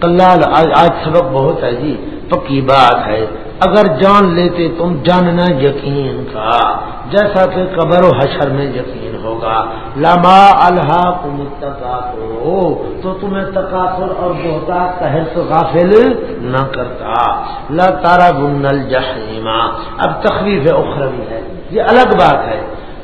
کلال آج سبق بہت ہے جی پکی بات ہے۔ اگر جان لیتے تم جاننا یقین کا، جیسا کہ قبر و حشر میں یقین ہوگا۔ لما اللہ کو تو تمہیں تقاصر اور بہت حرص غافل نہ کرتا۔ لا تارا بنل جہیما اب تخلیف اخروی ہے۔ یہ الگ بات ہے۔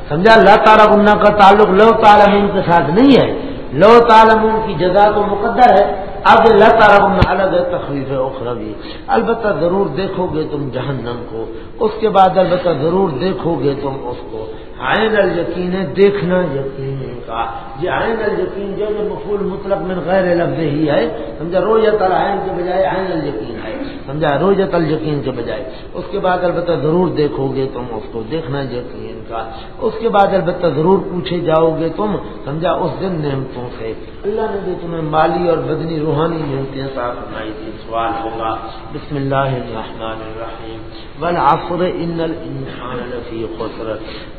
سمجھا؟ لا تارا بننا کا تعلق لو تعلیم کے ساتھ نہیں ہے۔ لو تعلم کی جزا تو مقدر ہے، اب اللہ تعالیٰ الگ ہے تخلیف اخروی۔ البتہ ضرور دیکھو گے تم جہنم کو، اس کے بعد البتہ ضرور دیکھو گے تم اس کو۔ آئین الیقین ہے، دیکھنا یقین کا یہ جی، آئین الیقین جو مفول مطلب من غیر لفظ ہی ہے۔ سمجھا، رویت العین کے بجائے آئین الیقین ہے۔ سمجھا، رویت الیقین کے بجائے۔ اس کے بعد البتہ ضرور دیکھو گے تم اس کو، دیکھنا یقین۔ کا اس کے بعد البتہ ضرور پوچھے جاؤ گے تم۔ سمجھا، اس دن نعمتوں سے۔ اللہ نے جو تمہیں مالی اور بدنی روحانی نعمتیں صاف بنائی تھی سوال ہوگا، بسم اللہ الرحمن الرحیم۔ والعصر ان الانسان لفی خسر۔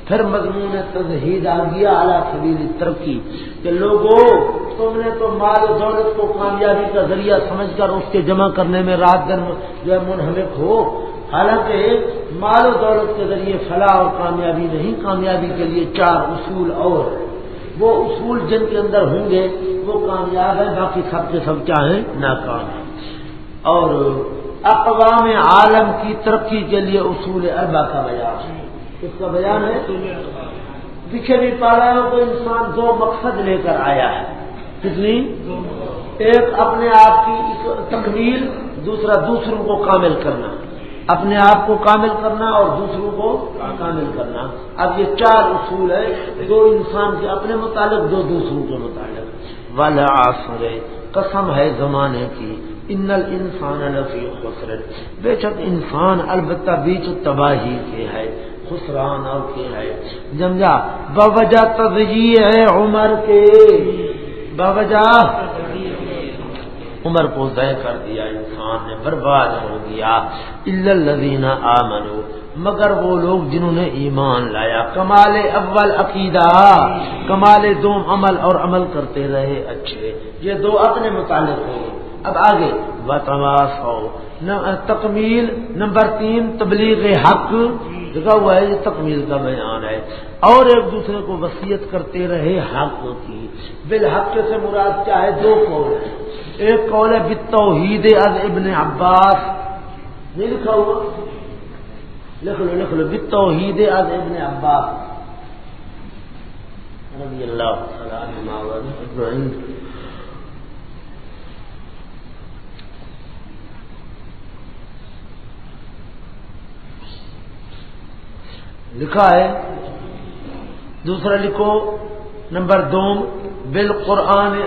پھر مضمون تزہید آ گیا اعلیٰ سبیل ترقی کہ لوگوں تم نے تو مال و دولت کو کامیابی کا ذریعہ سمجھ کر اس کے جمع کرنے میں رات دن جو ہے منہمک ہو۔ حالانکہ مال و دولت کے ذریعے فلاح اور کامیابی نہیں، کامیابی کے لیے چار اصول اور وہ اصول جن کے اندر ہوں گے، وہ کامیاب ہے باقی سب کے سب کیا ہیں؟ ناکام ہیں۔ اور اقوام عالم کی ترقی کے لیے اصول اربا کا بیان۔ ہے اس کا بیان ہے پیچھے بھی پا رہا ہو تو انسان دو مقصد لے کر آیا ہے۔ کتنی؟ ایک اپنے آپ کی تکمیل، دوسرا دوسروں کو کامل کرنا۔ اپنے آپ کو کامل کرنا اور دوسروں کو کامل کرنا۔ اب یہ چار اصول ہے دو انسان کے اپنے متعلق، دو دوسروں کے متعلق۔ والا آسر قسم ہے زمانے کی۔ ان انسان لفی خسر۔ بے شک انسان البتہ بیچ تباہی کے ہے۔ خسران اور کے ہے؟ جمجا بوجہ تجیے ہے عمر کے۔ بوجہ۔ عمر کو ضائع کر دیا، انسان نے برباد ہو گیا۔ الدین آ مگر وہ لوگ جنہوں نے ایمان لایا۔ کمال اول عقیدہ۔ کمال دو عمل اور عمل کرتے رہے اچھے۔ یہ دو اپنے متعلق ہو اب آگے۔ بتواس ہو تکمیل۔ نمبر تین، تبلیغ حق۔ لکھا ہوا ہے یہ تکمیل کا بیان ہے اور ایک دوسرے کو وسیعت کرتے رہے حق کی۔ بالحق سے مراد کیا ہے؟ دو قول ایک قول ہے بتوحید از ابن عباس۔ نہیں لکھا ہوا؟ لکھ لو لکھ لو۔ بتوحید از ابن عباس۔ رضی اللہ لکھا ہے۔ دوسرا لکھو، نمبر دو بال قرآن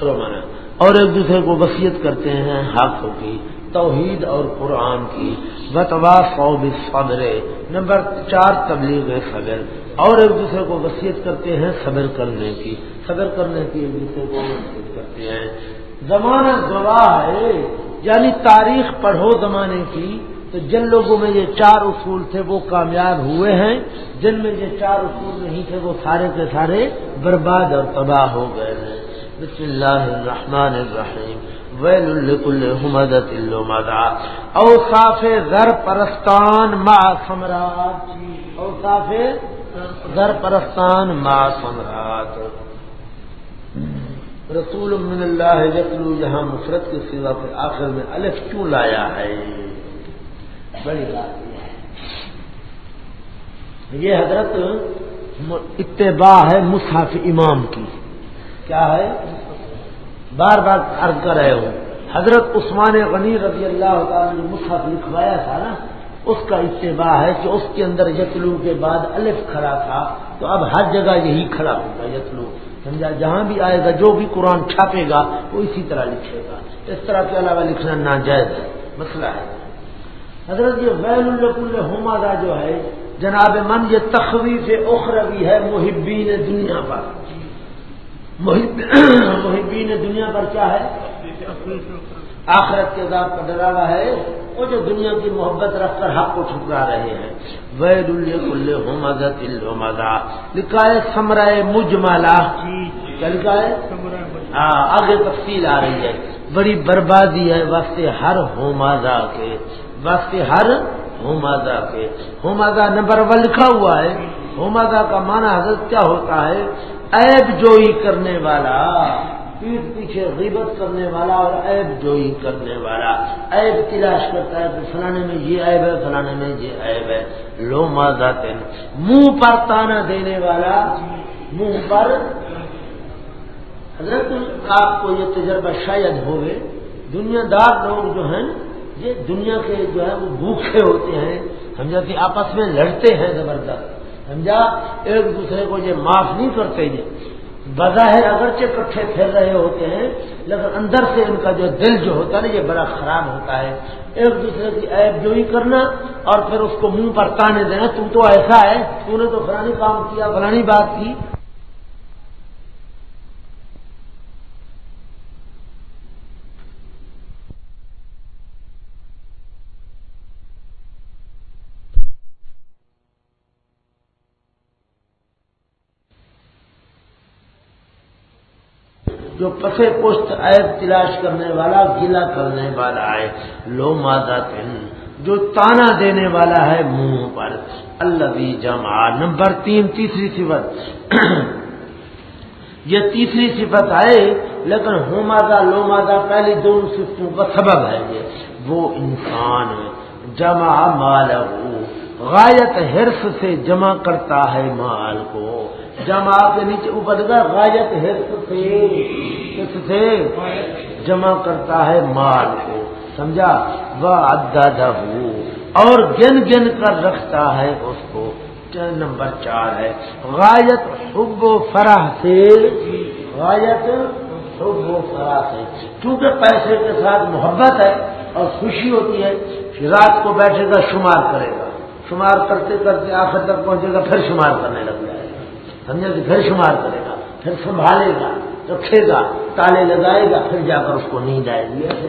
کرو مانا۔ اور ایک دوسرے کو وسیعت کرتے ہیں ہاتھوں کی، توحید اور قرآن کی۔ بتوا صوب صبر نمبر چار، تبلیغ صبر۔ اور ایک دوسرے کو وسیعت کرتے ہیں صبر کرنے کی۔ صبر کرنے کی ایک دوسرے کو وسیعت کرتے ہیں۔ زمانہ گواہ ہے یعنی تاریخ پڑھو زمانے کی، تو جن لوگوں میں یہ چار اصول تھے وہ کامیاب ہوئے ہیں، جن میں یہ چار اصول نہیں تھے وہ سارے کے سارے برباد اور تباہ ہو گئے ہیں۔ بسم اللہ الرحمن الرحیم۔ ویل الکل حمدت مدا اوصاف زر پرستان ما سمراٹ اوصاف زر پرستان ما سمراٹ رسول من اللہ یتلو یہاں مفرت کے سوا پھر آخر میں الف کیوں لایا ہے؟ بڑی بات یہ ہے۔ یہ حضرت اتباع ہے مصحف امام کی۔ کیا ہے؟ بار بار عرض کر رہے ہو حضرت عثمان غنی رضی اللہ تعالیٰ نے مصحف لکھوایا تھا نا، اس کا اتباع ہے کہ اس کے اندر یتلو کے بعد الف کھڑا تھا۔ تو اب ہر جگہ یہی کھڑا ہوگا، یتلو۔ سمجھا؟ جہاں بھی آئے گا، جو بھی قرآن چھاپے گا، وہ اسی طرح لکھے گا۔ اس طرح کے علاوہ لکھنا ناجائز ہے، مسئلہ ہے۔ حضرت یہ ویل الکل ہومادا جو ہے، جناب من یہ تخویف اخروی ہے، محبین دنیا پر۔ محبین دنیا پر کیا ہے؟ آخرت کے عذاب کا ڈراوا ہے وہ جو دنیا کی محبت رکھ کر حق کو ٹھکرا رہے ہیں۔ وید الحمدا لکھا ہے سمرائے مجملا کیا لکھا ہے؟ ہاں آگے تفصیل آ رہی ہے۔ بڑی بربادی ہے واسطے ہر ہومادا کے۔ واسطے ہر ہومادا کے۔ ہومادا نمبر ون لکھا ہوا ہے۔ ہومادا کا معنی حضرت کیا ہوتا ہے؟ عیب جوئی کرنے والا۔ پیٹ پیچھے غیبت کرنے والا اور عیب جوئی کرنے والا۔ عیب تلاش کرتا ہے کہ فلانے میں یہ عیب ہے، فلانے میں یہ عیب ہے۔ لو ماضا تین منہ پر تانا دینے والا، منہ پر۔ حضرت آپ کو یہ تجربہ شاید ہوگے۔ دنیا دار لوگ جو ہیں، یہ دنیا کے جو ہے، وہ بھوکھے ہوتے ہیں۔ سمجھا کہ آپس میں لڑتے ہیں زبردست۔ سمجھا ایک دوسرے کو یہ معاف نہیں کرتے یہ بظاہر اگرچہ کٹھے پھیر رہے ہوتے ہیں، لیکن اندر سے ان کا جو دل جو ہوتا ہے نا، یہ بڑا خراب ہوتا ہے۔ ایک دوسرے کی ایپ جوئی کرنا اور پھر اس کو منہ پر تانے دینا، تم تو ایسا ہے، تو نے تو فلانی کام کیا فلانی بات کی۔ جو پسے پشت عیب تلاش کرنے والا گلا کرنے والا ہے۔ لو مادہ تن، جو تانا دینے والا ہے منہ پر۔ اللہ جمع، نمبر تین، تیسری صفت۔ یہ تیسری صفت ہے، لیکن ہو مادہ لو مادہ پہلی دونوں صفتوں کا سبب ہے یہ۔ وہ انسان جمع مال غایت حرف سے جمع کرتا ہے مال کو۔ جمع کے نیچے اوپر کا غایت حرف سے سے۔ جمع کرتا ہے مال کو، سمجھا؟ وہ ادا اور گن گن کر رکھتا ہے اس کو۔ نمبر چار ہے۔ غایت حب و فراہ سے۔ غایت حب و فراہ سے۔ کیونکہ پیسے کے ساتھ محبت ہے اور خوشی ہوتی ہے رات کو بیٹھے گا، شمار کرے گا۔ شمار کرتے کرتے آخر تک پہنچے گا، پھر شمار کرنے لگ جائے گا سمجھے کہ پھر شمار کرے گا، پھر سنبھالے گا، رکھے گا، تالے لگائے گا، پھر جا کر اس کو نیند آئے گی۔ ایسے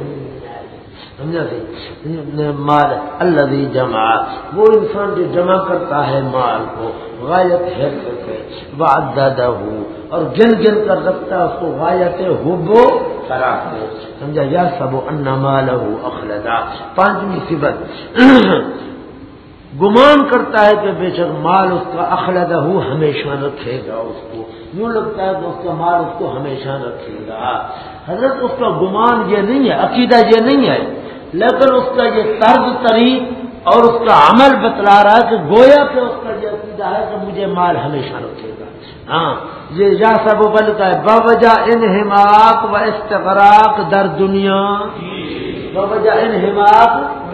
سمجھا سی مال اللہ جمع، وہ انسان جو جمع کرتا ہے مال کو، غایت ہے دادا ہو اور گن گن کر رکھتا ہے اس کو غایت ہو وہ کرا سمجھا، یا سب ان مال ہو اخلدا۔ پانچویں صفت۔ گمان کرتا ہے کہ بے شک مال اس کا اخلدہ ہو ہمیشہ رکھے گا اس کو۔ یوں لگتا ہے کہ اس کا مال اس کو ہمیشہ رکھے گا۔ حضرت اس کا گمان یہ نہیں ہے عقیدہ یہ نہیں ہے لیکن اس کا یہ طرز طریق اور اس کا عمل بتلا رہا ہے کہ گویا کہ اس کا یہ عقیدہ ہے کہ مجھے مال ہمیشہ رکھے گا۔ ہاں یہ جا سب بلتا ہے باوجہ ان حماق و استغراق در دنیا۔ باوجہ ان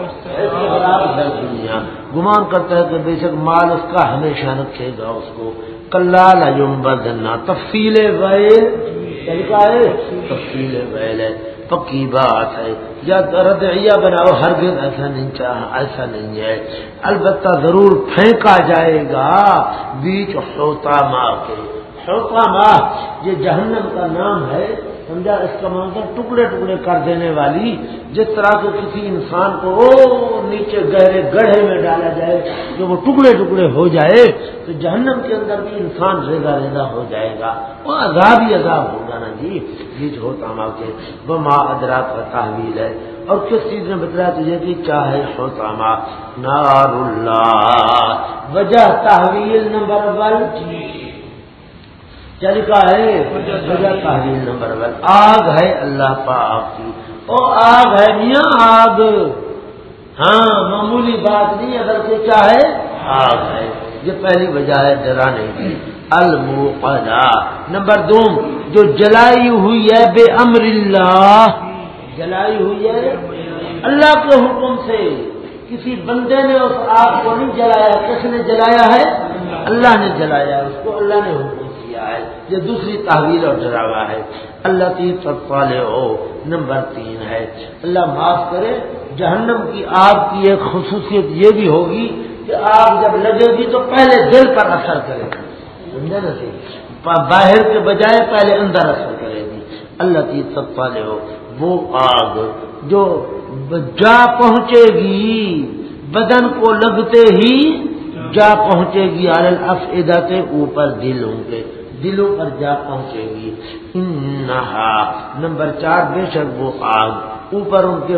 حماق دنیا گمان کرتا ہے کہ بے شک مال اس کا ہمیشہ رکھے گا اس کو۔ کلال بدنا تفصیل ویل طریقہ ہے تفصیل ویل ہے۔ پکی بات ہے۔ یا ردعیہ بناؤ ہر دن ایسا نہیں چاہ، ایسا نہیں ہے۔ البتہ ضرور پھینکا جائے گا۔ بیچ سوتا ماں کے۔ سوتا ماں یہ جہنم کا نام ہے۔ سمجھا؟ اس کا مطلب ٹکڑے ٹکڑے کر دینے والی، جس طرح کے کسی انسان کو نیچے گہرے گڑھے میں ڈالا جائے، جو وہ ٹکڑے ٹکڑے ہو جائے، تو جہنم کے اندر بھی انسان ریزا ریزا ہو جائے گا۔ وہ عذاب ہی عذاب ہوگا نا جی۔ بیچ ہوتا ماں کے وہ ماں ادرا کا تحویل ہے۔ اور کس چیز نے بتایا تجھے کہ چاہے ہوتا ماں نار اللہ۔ وجہ تحویل نمبر ون۔ جی۔ کیا ہے؟ تحریر نمبر ون۔ آگ ہے اللہ پاک کی۔ او آگ ہے میاں آگ۔ ہاں معمولی بات نہیں، اگر سے کیا ہے آگ ہے۔ یہ پہلی وجہ ہے ڈرانے کی الموقدا۔ نمبر دو، جو جلائی ہوئی ہے بے امر اللہ۔ جلائی ہوئی ہے اللہ کے حکم سے۔ کسی بندے نے اس آگ کو نہیں جلایا، کس نے جلایا ہے؟ اللہ نے جلایا، اس کو اللہ نے حکم ہے، یہ دوسری تحویل اور ڈراوا ہے۔ اللہ تی والے ہو، نمبر تین ہے۔ اللہ معاف کرے، جہنم کی آگ کی ایک خصوصیت یہ بھی ہوگی کہ آگ جب لگے گی تو پہلے دل پر اثر کرے گی۔ سمجھے نا جی؟ سی باہر کے بجائے پہلے اندر اثر کرے گی۔ اللہ کی والے ہو۔ وہ آگ جو جا پہنچے گی، بدن کو لگتے ہی جا پہنچے گی۔ افیدا کے اوپر دلوں کے دلوں پر جا پہنچے گی۔ انہا، نمبر چار، بے شک وہ آگ، اوپر ان کے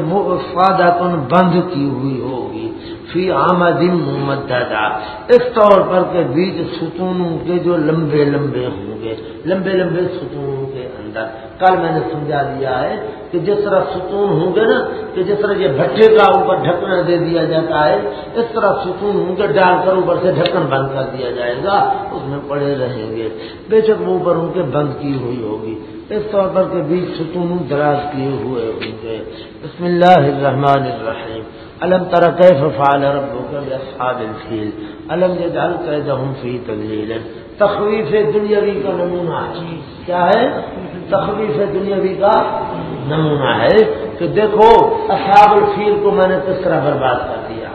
فادہ بند کی ہوئی ہوگی۔ فی آمد ممددا اس طور پر کے بیچ ستونوں کے جو لمبے لمبے ہوں گے، لمبے لمبے ستونوں کے اندر۔ کل میں نے سمجھا دیا ہے کہ جس طرح ستون ہوں گے نا، کہ جس طرح یہ بھٹے کا اوپر ڈھکنا دے دیا جاتا ہے، اس طرح ستون ہوں گے، ڈال کر اوپر سے ڈھکن بند کر دیا جائے گا، اس میں پڑے رہیں گے۔ بے شک وہ اوپر ان کے بند کی ہوئی ہوگی۔ اس طور پر کے بیچ ستون دراز کیے ہوئے ہوں گے۔ بسم اللہ الرحمن الرحیم۔ الم تر کیف فعل ربک باصحاب الفیل؟ الم یجعل قیدهم فی تذلیل تخویف دنیاوی کا نمونہ کیا ہے؟ تخویف دنیاوی کا نمونہ ہے۔ کہ دیکھو، اصحاب الفیل کو میں نے کس طرح برباد کر دیا؟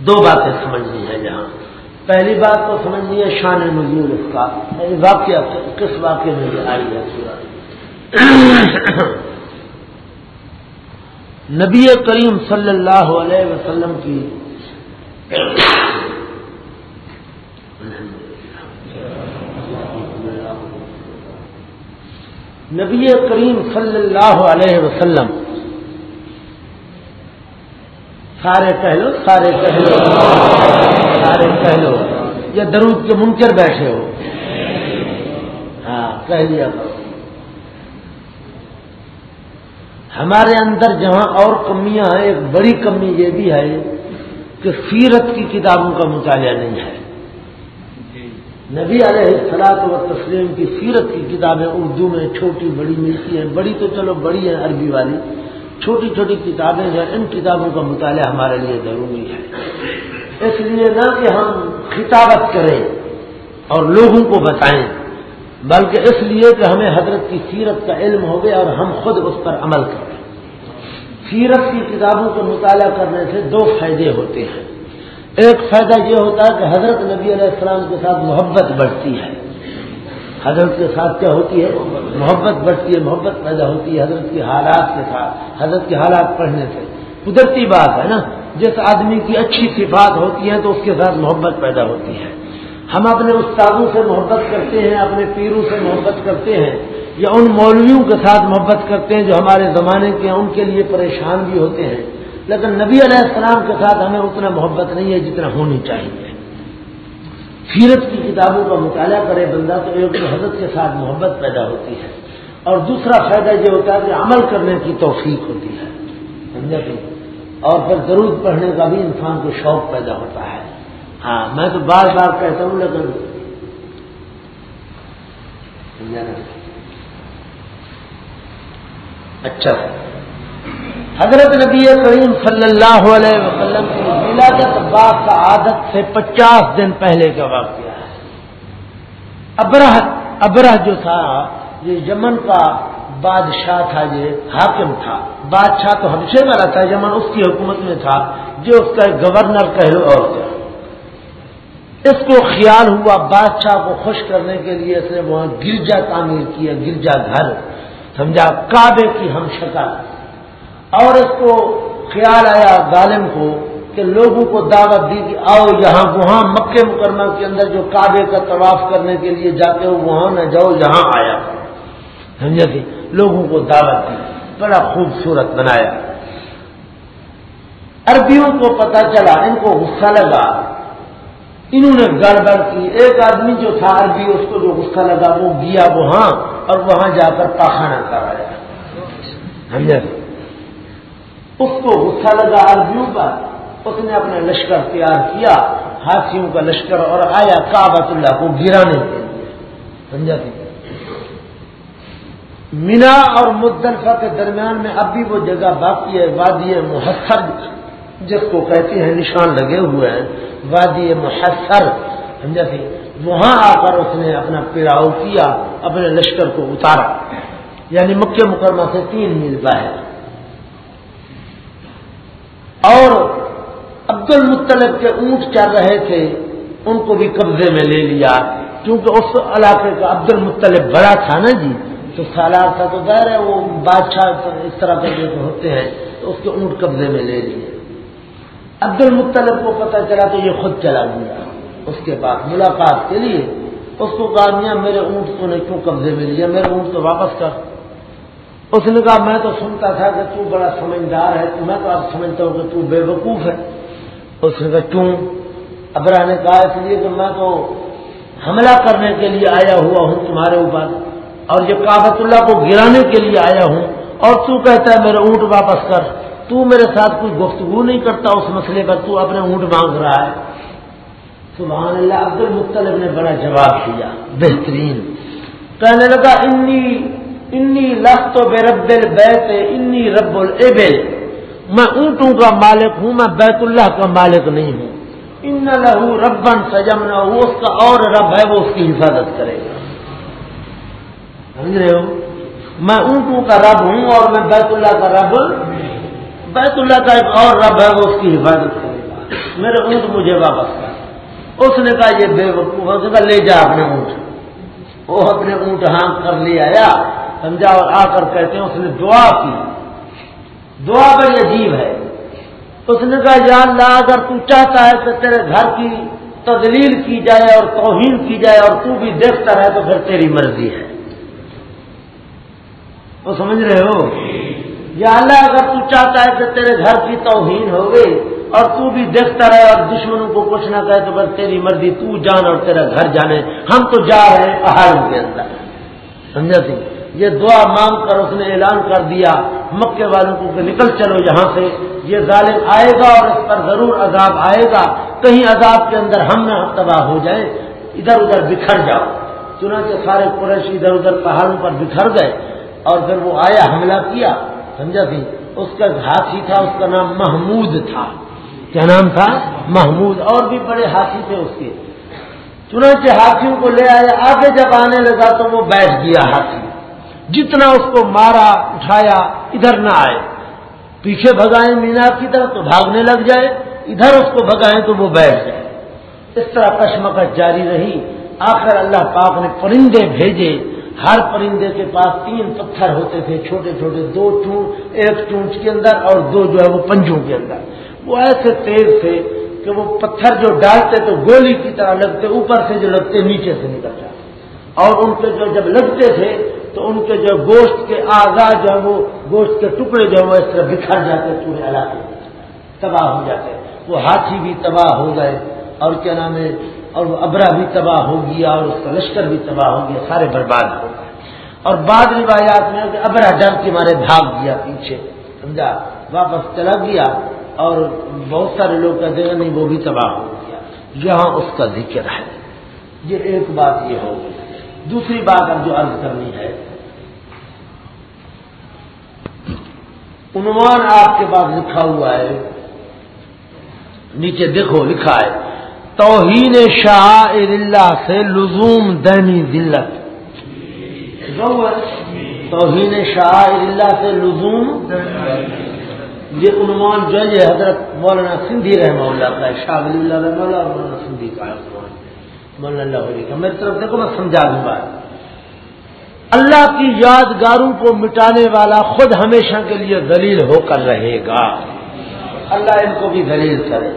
دو باتیں سمجھنی ہے جہاں پہلی بات تو سمجھنی ہے شان نزول اس کا واقعہ کس واقعے میں آئی ہے؟ نبی کریم صلی اللہ علیہ وسلم کی نبی کریم صلی اللہ علیہ وسلم سارے کہہ سارے کہہ سارے کہہ یا درود کے منکر بیٹھے ہو۔ ہاں کہہ لیا کرو۔ ہمارے اندر جہاں اور کمیاں ہیں ایک بڑی کمی یہ بھی ہے کہ سیرت کی کتابوں کا مطالعہ نہیں ہے۔ نبی علیہ السلاط و تسلیم کی سیرت کی کتابیں اردو میں چھوٹی بڑی ملتی ہیں۔ بڑی تو چلو بڑی ہے عربی والی۔ چھوٹی چھوٹی کتابیں جو ان کتابوں کا مطالعہ ہمارے لیے ضروری ہے۔ اس لیے نہ کہ ہم خطابت کریں اور لوگوں کو بتائیں۔ بلکہ اس لیے کہ ہمیں حضرت کی سیرت کا علم ہو گیا اور ہم خود اس پر عمل کریں۔ سیرت کی کتابوں کو مطالعہ کرنے سے دو فائدے ہوتے ہیں۔ ایک فائدہ یہ ہوتا ہے کہ حضرت نبی علیہ السلام کے ساتھ محبت بڑھتی ہے۔ حضرت کے ساتھ کیا ہوتی ہے؟ محبت بڑھتی ہے، محبت پیدا ہوتی ہے حضرت کے حالات کے ساتھ، حضرت کے حالات پڑھنے سے۔ قدرتی بات ہے نا؟ جس آدمی کی اچھی صفات ہوتی ہیں تو اس کے ساتھ محبت پیدا ہوتی ہے۔ ہم اپنے استادوں سے محبت کرتے ہیں، اپنے پیروں سے محبت کرتے ہیں یا ان مولویوں کے ساتھ محبت کرتے ہیں جو ہمارے زمانے کے ہیں، ان کے لیے پریشان بھی ہوتے ہیں۔ لیکن نبی علیہ السلام کے ساتھ ہمیں اتنا محبت نہیں ہے جتنا ہونی چاہیے۔ سیرت کی کتابوں کا مطالعہ کرے بندہ تو ایک حضرت کے ساتھ محبت پیدا ہوتی ہے۔ اور دوسرا فائدہ یہ ہوتا ہے کہ عمل کرنے کی توفیق ہوتی ہے۔ سمجھا کہ؟ اور پھر ضرور پڑھنے کا بھی انسان کو شوق پیدا ہوتا ہے۔ ہاں میں تو بار بار کہتا ہوں لیکن اچھا۔ حضرت نبی کریم صلی اللہ علیہ وسلم کی ولادت باغ کا عادت سے پچاس دن پہلے کا واقعہ ہے۔ ابرہ ابرہ جو تھا، یہ یمن کا بادشاہ تھا، یہ حاکم تھا۔ بادشاہ تو ہمشے والا تھا، یمن اس کی حکومت میں تھا، جو اس کا گورنر کہہ لو اور کیا۔ اس کو خیال ہوا بادشاہ کو خوش کرنے کے لیے اس نے وہاں گرجا تعمیر کیا، گرجا گھر، سمجھا، کعبے کی ہم شکل۔ اور اس کو خیال آیا ظالم کو کہ لوگوں کو دعوت دی کہ آؤ یہاں، وہاں مکے مکرمہ کے اندر جو کعبے کا طواف کرنے کے لیے جاتے ہو، وہاں نہ جاؤ، یہاں آیا۔ سمجھا کہ لوگوں کو دعوت دی، بڑا خوبصورت بنایا۔ عربیوں کو پتا چلا، ان کو غصہ لگا۔ انہوں نے گڑبڑ کی، ایک آدمی جو تھا عربی اس کو جو غصہ لگا، وہ گیا وہاں اور وہاں جا کر پاخانہ کرایا۔ سمجھا اس کو غصہ لگا عربیوں پر اس نے اپنا لشکر تیار کیا ہاتھیوں کا لشکر اور آیا کابت اللہ کو گرانے کے لیے۔ سمجھا؟ مینا اور مدلفہ کے درمیان میں اب بھی وہ جگہ باقی ہے، وادی محسر جس کو کہتے ہیں نشان لگے ہوئے ہیں، وادی محسر، سمجھا تھی وہاں آ کر اس نے اپنا پیراؤ کیا، اپنے لشکر کو اتارا۔ یعنی مکہ مکرمہ سے تین میل باہر۔ اور عبد المطلب کے اونٹ چل رہے تھے، ان کو بھی قبضے میں لے لیا۔ کیونکہ اس علاقے کا عبد المطلب بڑا تھا نا جی تو سالار کا تو ظاہر ہے وہ بادشاہ اس طرح کے جو ہوتے ہیں، تو اس کے اونٹ قبضے میں لے لیے۔ عبد المطلب کو پتہ چلا تو یہ خود چلا گیا۔ اس کے بعد ملاقات کے لیے اس کو کہا، میاں، میرے اونٹ تو نے کیوں قبضے میں لیا؟ میرے اونٹ تو واپس کر۔ اس نے کہا، میں تو سنتا تھا کہ تو بڑا سمجھدار ہے میں تو آپ سمجھتا ہوں کہ تو بے وقوف ہے۔ اس نے کہا، کیوں؟ ابرا نے کہا، اس لیے کہ میں تو حملہ کرنے کے لیے آیا ہوا ہوں تمہارے اوپر، اور یہ کابت اللہ کو گرانے کے لیے آیا ہوں، اور تو کہتا ہے، میرے اونٹ واپس کر۔ تو میرے ساتھ کوئی گفتگو نہیں کرتا اس مسئلے پر، تو اپنے اونٹ مانگ رہا ہے۔ سبحان اللہ عبد المطلب نے بڑا جواب دیا، بہترین۔ کہنے لگا، انی انی لخت و بے رب البیت، انی رب البل میں اونٹوں کا مالک ہوں، میں بیت اللہ کا مالک نہیں ہوں۔ ان لہو ربن سجم نہ اس کا اور رب ہے، وہ اس کی حفاظت کرے گا۔ سمجھ رہے ہو؟ میں اونٹوں کا رب ہوں اور میں بیت اللہ کا رب بیت اللہ کا ایک اور رب ہے، وہ اس کی حفاظت کرے گا۔ میرے اونٹ مجھے واپس کر۔ اس نے کہا، یہ بے وقوف لے جا اپنے اونٹ۔ وہ اپنے اونٹ ہانک کر لے آیا۔ سمجھا اور آ کر کہتے ہیں، اس نے دعا کی۔ دعا بڑی عجیب ہے۔ اس نے کہا، یا اللہ، اگر تو چاہتا ہے کہ تیرے گھر کی تدلیل کی جائے اور توہین کی جائے اور تو بھی دیکھتا رہے، تو پھر تیری مرضی ہے۔ وہ سمجھ رہے ہو؟ یا اللہ اگر تو چاہتا ہے کہ تیرے گھر کی توہین ہو گئی اور تو بھی دیکھتا رہے اور دشمنوں کو کچھ نہ کہے تو بس تیری مرضی، تو جان اور تیرا گھر جانے۔ ہم تو جا رہے ہیں پہاڑوں کے اندر۔ سمجھا سی یہ دعا مانگ کر اس نے اعلان کر دیا۔ مکے والوں کو کہ نکل چلو یہاں سے۔ یہ ظالم آئے گا اور اس پر ضرور عذاب آئے گا۔ کہیں عذاب کے اندر ہم نہ تباہ ہو جائیں۔ ادھر ادھر بکھر جاؤ۔ چنانچہ سارے قریش ادھر ادھر پہاڑوں پر بکھر گئے اور پھر وہ آیا، حملہ کیا۔ سمجھا سی اس کا ہاتھی تھا، اس کا نام محمود تھا۔ کیا نام تھا؟ محمود۔ اور بھی بڑے ہاتھی تھے اس کے۔ چنانچہ ہاتھیوں کو لے آیا آگے جب آنے لگا تو وہ بیٹھ گیا ہاتھی۔ جتنا اس کو مارا، اٹھایا، ادھر نہ آئے۔ پیچھے بھگائیں مینا کی طرف تو بھاگنے لگ جائے۔ ادھر اس کو بھگائیں تو وہ بیٹھ جائے۔ اس طرح کشمکش جاری رہی۔ آخر اللہ پاک نے پرندے بھیجے۔ ہر پرندے کے پاس تین پتھر ہوتے تھے، چھوٹے چھوٹے، دو چونچ ایک چونچ کے اندر اور دو جو ہے وہ پنجوں کے اندر۔ وہ ایسے تیز تھے کہ وہ پتھر جو ڈالتے تو گولی کی طرح لگتے، اوپر سے جو لگتے، نیچے سے نکل جاتے۔ اور ان کے جو جب لگتے تھے تو ان کے جو گوشت کے آزاد جو ہے وہ گوشت کے ٹکڑے جو ہے وہ اس طرح بکھر جاتے پورے علاقے تباہ ہو جاتے۔ وہ ہاتھی بھی تباہ ہو گئے اور کیا نام ہے اور وہ ابرا بھی تباہ ہو گیا اور اس کا لشکر بھی تباہ ہو گیا، سارے برباد ہو گئے۔ اور بعد روایات میں کہ ابرا ڈر کے مارے بھاگ گیا پیچھے، سمجھا؟ واپس چلا گیا اور بہت سارے لوگ کہتے ہیں، نہیں، وہ بھی تباہ ہو گیا۔ یہاں اس کا ذکر ہے۔ یہ ایک بات یہ ہوگی دوسری بات اب جو عرض کرنی ہے۔ عنوان آپ کے پاس لکھا ہوا ہے، نیچے دیکھو، لکھا ہے۔ توہین شاعر اللہ سے لزوم دینی ذلت. توہین شاعر اللہ سے لزوم یہ عنوان جو ہے حضرت مولانا سندھی رحمہ اللہ کا شاہ ولی اللہ رحمہ اللہ اور مولانا سندھی کا مولانا اللہ علیہ کا۔ میری طرف دیکھو میں سمجھا دوں گا اللہ کی یادگاروں کو مٹانے والا خود ہمیشہ کے لیے دلیل ہو کر رہے گا۔ اللہ ان کو بھی دلیل کرے۔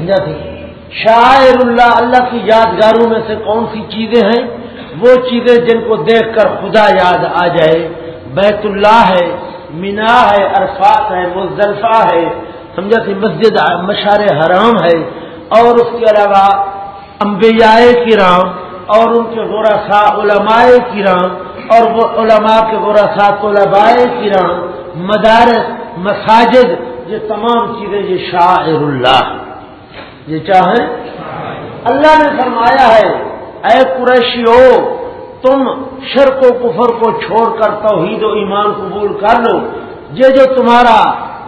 سمجھا تھی۔ شاعر اللہ اللہ کی یادگاروں میں سے کون سی چیزیں ہیں؟ وہ چیزیں جن کو دیکھ کر خدا یاد آ جائے۔ بیت اللہ ہے، مینا ہے، عرفات ہے، مزدلفہ ہے۔ سمجھا سی مسجد مشار حرام ہے۔ اور اس کے علاوہ انبیاء کرام اور ان کے غورا علماء کرام اور وہ علماء کے غورا طلباء کرام، مدارس، مساجد، یہ تمام چیزیں یہ شاعر اللہ۔ یہ چاہیں اللہ نے فرمایا ہے، اے قریشی ہو تم شرک و کفر کو چھوڑ کر توحید و ایمان قبول کر لو۔ یہ جو تمہارا،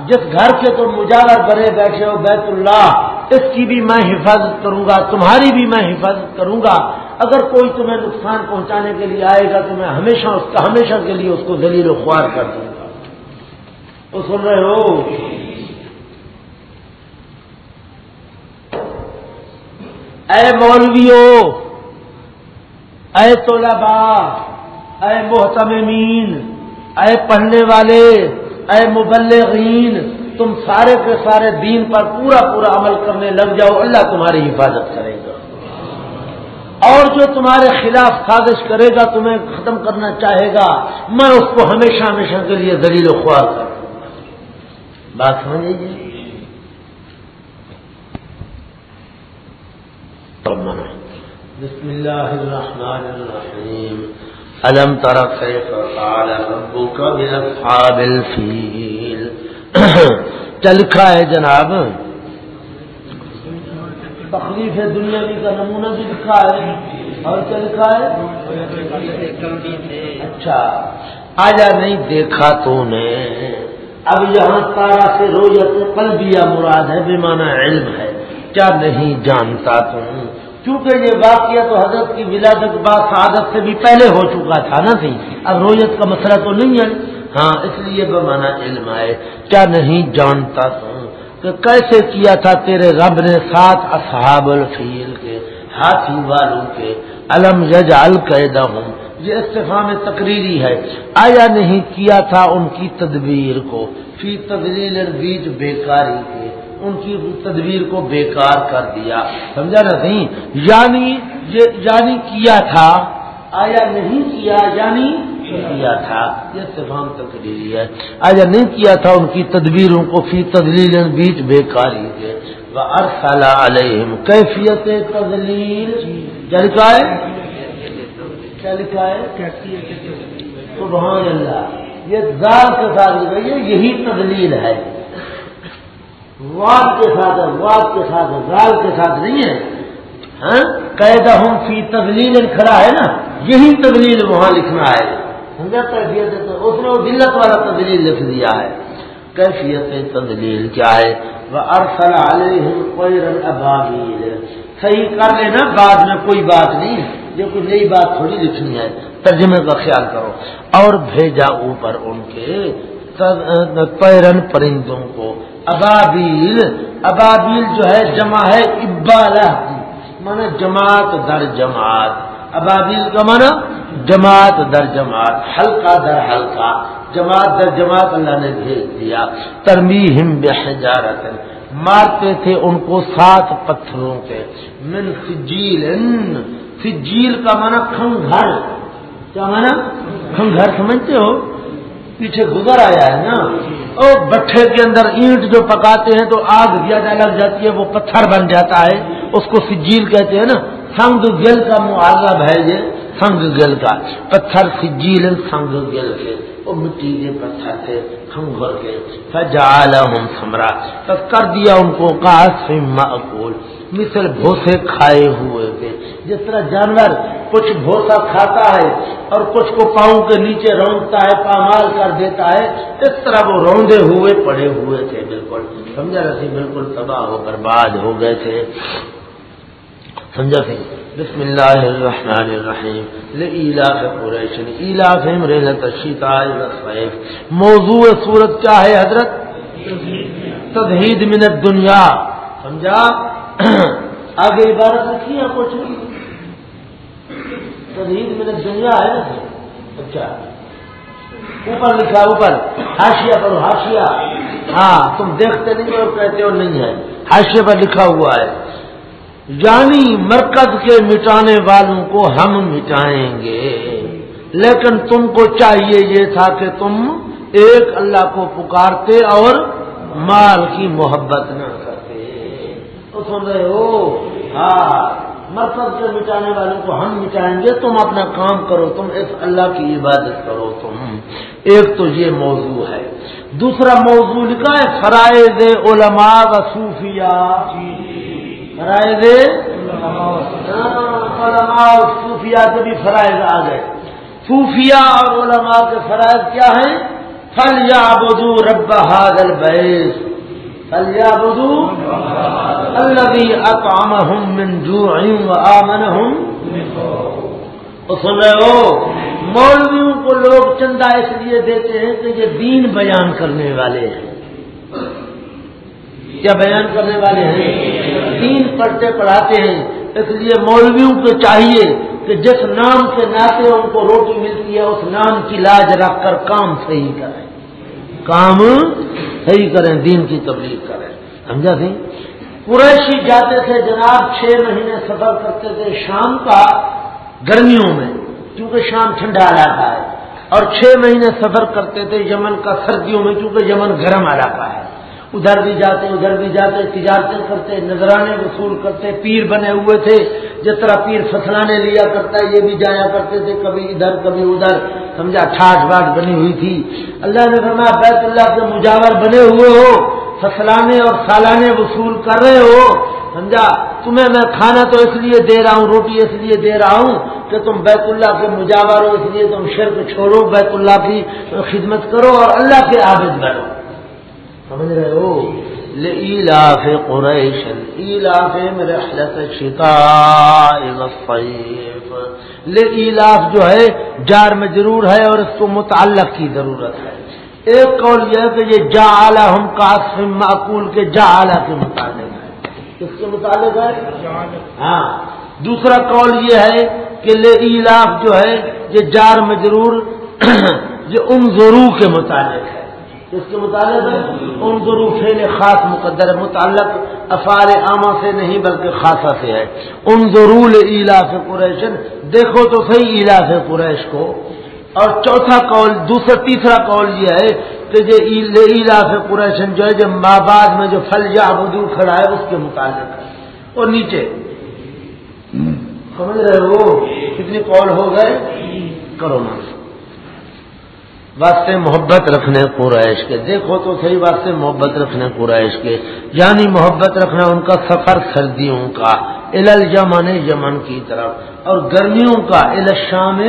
جس گھر کے تم مجاور بنے بیٹھے ہو، بیت اللہ، اس کی بھی میں حفاظت کروں گا، تمہاری بھی میں حفاظت کروں گا۔ اگر کوئی تمہیں نقصان پہنچانے کے لیے آئے گا تو میں ہمیشہ اس کا، ہمیشہ کے لیے اس کو دلیل و خوار کر دوں گا۔ وہ سن رہے ہو؟ اے مولویو، اے طلبا اے محتمین اے پڑھنے والے، اے مبلغین، تم سارے کے سارے دین پر پورا پورا عمل کرنے لگ جاؤ، اللہ تمہاری حفاظت کرے گا۔ اور جو تمہارے خلاف سازش کرے گا، تمہیں ختم کرنا چاہے گا، میں اس کو ہمیشہ ہمیشہ کے لیے دلیل و خوار کروں بات سمجھ لیجیے بسم اللہ الرحمن الرحیم. علم طرف الفیل؟ چلکھا ہے جناب. تکلیف دنیاوی کا نمونہ بھی لکھا ہے. اور کیا لکھا ہے؟ اچھا. آجا نہیں دیکھا تو نے. اب یہاں تارا سے رویت قلبیہ مراد ہے، بے علم ہے. کیا نہیں جانتا تم؟ کیونکہ یہ واقعہ تو حضرت کی ولادت بات سعادت سے بھی پہلے ہو چکا تھا نا سی۔ اب رویت کا مسئلہ تو نہیں ہے۔ ہاں اس لیے بے معنی علم ہے کیا نہیں جانتا تم کہ کیسے کیا تھا تیرے رب نے ساتھ اصحاب الفیل کے، ہاتھی والوں کے۔ علم یج القیدہ ہوں یہ استفا میں تقریری ہے۔ آیا نہیں کیا تھا ان کی تدبیر کو؟ فی تدلیل بیچ بیکاری کے۔ ان کی تدبیر کو بیکار کر دیا۔ سمجھا نا نہیں؟ یعنی یعنی کیا تھا؟ آیا نہیں کیا؟ یعنی کیا تھا؟ یہ تفام تقریری ہے۔ آج نہیں کیا تھا؟ ان کی تدبیروں کو فی تدلیل بیچ بیکاری کے ارسلہ علیہم کیفیت تدلیل۔ کیا لکھا ہے؟ کیا لکھا ہے؟ سبحان اللہ۔ یہ زال کے ساتھ لکھا یہی تدلیل ہے۔ واد کے ساتھ واد کے ساتھ زال کے ساتھ نہیں ہے۔ ہاں؟ قیدہ ہوں فی تدلیل کھڑا ہے نا، یہی تدلیل وہاں لکھنا ہے۔ سمجھا؟ کیفیت اس نے وہ دلت والا تدلیل لکھ دیا ہے۔ کیفیت تدلیل کیا ہے؟ وہ ارسل علیہ ابابیل صحیح کر لینا، بعد میں کوئی بات نہیں یہ کوئی نئی بات تھوڑی لکھنی ہے۔ ترجمے کا خیال کرو۔ اور بھیجا اوپر ان کے پیرن پرندوں کو۔ ابابیل ابابیل جو ہے، جمع ہے ابالہ مانا جماعت در جماعت۔ ابابیل کا مانا جماعت در جماعت۔ ہلکا در ہلکا جماعت در جماعت اللہ نے بھیج دیا۔ ترمی ہم بحجارت۔ مارتے تھے ان کو سات پتھروں کے۔ من فجیل فجیل کا مانا کھنگھر۔ کیا مانا کھنگھر سمجھتے ہو؟ پیچھے گزر آیا ہے نا۔ او بٹھے کے اندر اینٹ جو پکاتے ہیں تو آگ زیادہ لگ جاتی ہے، وہ پتھر بن جاتا ہے۔ اس کو سجیل کہتے ہیں نا۔ سنگ گل کا معلب ہے یہ، سنگ گل کا۔ پتھر سجیل، سنگ گل کے۔ وہ مٹی کے پتھر سے کھنگھر کے۔ سجال ہوں سمرا کر دیا ان کو معقول مثل بھوسے کھائے ہوئے تھے۔ جس طرح جانور کچھ بھوسا کھاتا ہے اور کچھ کو پاؤں کے نیچے رونگتا ہے، پامال کر دیتا ہے، اس طرح وہ روندے ہوئے، پڑے ہوئے تھے۔ بالکل، سمجھا رسی بالکل تباہ ہو، برباد ہو گئے تھے۔ سمجھا سی؟ بسم اللہ الرحمن الرحیم۔ لإلاف قریش ایلافہم ریلت الشیطاء والصیف موضوع صورت کیا ہے حضرت؟ تدہید من الدنیا۔ سمجھا؟ آگے عبارت لکھی ہے کچھ تدہید من الدنیا ہے نا اچھا اوپر لکھا اوپر۔ ہاشیا پر ہاشیا ہاں تم دیکھتے نہیں اور کہتے ہو نہیں ہے۔ ہاشیے پر لکھا ہوا ہے۔ یعنی مرکز کے مٹانے والوں کو ہم مٹائیں گے۔ لیکن تم کو چاہیے یہ تھا کہ تم ایک اللہ کو پکارتے اور مال کی محبت نہ کرتے تو سن رہے ہو؟ ہاں مرکز کے مٹانے والوں کو ہم مٹائیں گے، تم اپنا کام کرو، تم اس اللہ کی عبادت کرو، تم۔ ایک تو یہ موضوع ہے۔ دوسرا موضوع لکھا ہے، فرائض علماء و صوفیہ فرائض علماء صوفیہ کے بھی فرائض آ گئے۔ صوفیہ اور علماء کے فرائض کیا ہیں؟ فل یا بدو رب حاضل بیس فل یا بدو اللہ اقام ہوں منجو ہوں سن رہے ہو مولویوں کو لوگ چندہ اس لیے دیتے ہیں کہ یہ دین بیان کرنے والے ہیں۔ کیا بیان کرنے والے ہیں؟ تین پڑھتے پڑھاتے ہیں۔ اس لیے مولویوں کو چاہیے کہ جس نام کے ناطے ان کو روٹی ملتی ہے، اس نام کی لاج رکھ کر کام صحیح کریں۔ کام صحیح کریں، دین کی تبلیغ کریں۔ سمجھا سی قریشی جاتے تھے جناب، چھ مہینے سفر کرتے تھے شام کا، گرمیوں میں، کیونکہ شام ٹھنڈا علاقہ ہے۔ اور چھ مہینے سفر کرتے تھے یمن کا، سردیوں میں، کیونکہ یمن گرم علاقہ ہے۔ ادھر بھی جاتے ادھر بھی جاتے تجارتیں کرتے نذرانے وصول کرتے پیر بنے ہوئے تھے۔ جس طرح پیر فصلانے لیا کرتا ہے، یہ بھی جایا کرتے تھے، کبھی ادھر کبھی ادھر۔ سمجھا، ٹھاٹ باٹ بنی ہوئی تھی۔ اللہ نے فرمایا، بیت اللہ کے مجاور بنے ہوئے ہو فصلانے اور سالانے وصول کر رہے ہو۔ سمجھا، تمہیں میں کھانا تو اس لیے دے رہا ہوں، روٹی اس لیے دے رہا ہوں کہ تم بیت اللہ کے مجاور ہو، اس لیے تم شرک چھوڑو، بیت اللہ کی خدمت کرو اور اللہ کے عابد بنو۔ سمجھ رہے ہو؟ لإيلاف قريش إيلافهم رحلة الشتاء والصيف جو ہے، جار مجرور ہے اور اس کو متعلق کی ضرورت ہے۔ ایک قول یہ ہے کہ یہ جا اعلیٰ ہم قاسم معقول کے جا اعلیٰ کے متعلق ہے۔ اس کے متعلق ہے؟ ہاں۔ دوسرا قول یہ ہے کہ لے ایلاف جو ہے، یہ جار مجرور یہ ام ضرور کے متعلق ہے۔ اس کے متعلق ہے ان ضرور فیل خاص مقدر متعلق افار عامہ سے نہیں، بلکہ خاصہ سے ہے۔ ان ضرور ایلاف قریشن دیکھو تو صحیح ایلاف قریش کو۔ اور چوتھا قول، دوسرا، تیسرا قول یہ ہے کہ یہ ایلاف قریشن جو ہے، جو ماباد میں جو فل یا بدو کھڑا ہے، اس کے متعلق۔ ہے اور نیچے۔ سمجھ رہے ہو؟ کتنی قول ہو گئے؟ کرو نا واسطے محبت رکھنے قریش کے۔ دیکھو تو صحیح، واسطے محبت رکھنے قریش کے۔ یعنی محبت رکھنا ان کا سفر سردیوں کا الل یمن یمن کی طرف۔ اور گرمیوں کا ال شام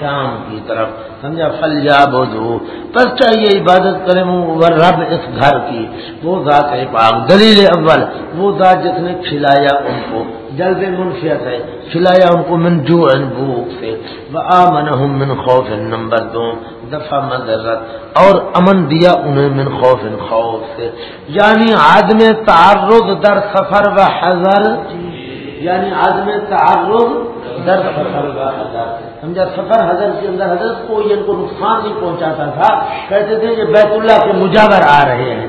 شام کی طرف۔ سمجھا؟ فل جا بدو پر چاہیے عبادت کرے رب اس گھر کی۔ وہ ذات ہے پاک، دلیل اول۔ وہ ذات جس نے کھلایا ان کو۔ جلد منفیت ہے۔ کھلایا ان کو من جو بھوک سے۔ وہ آمن من خوف نمبر دو۔ دفعہ مذرت اور امن دیا انہیں من خوف خوف سے۔ یعنی آدم تعرض در سفر و حضر۔ یعنی آدم تعرض در سفر و حضر۔ سمجھا سفر حضرت کے اندر حضرت کو ان کو نقصان نہیں پہنچاتا تھا، کہتے تھے یہ بیت اللہ کے مجاور آ رہے ہیں۔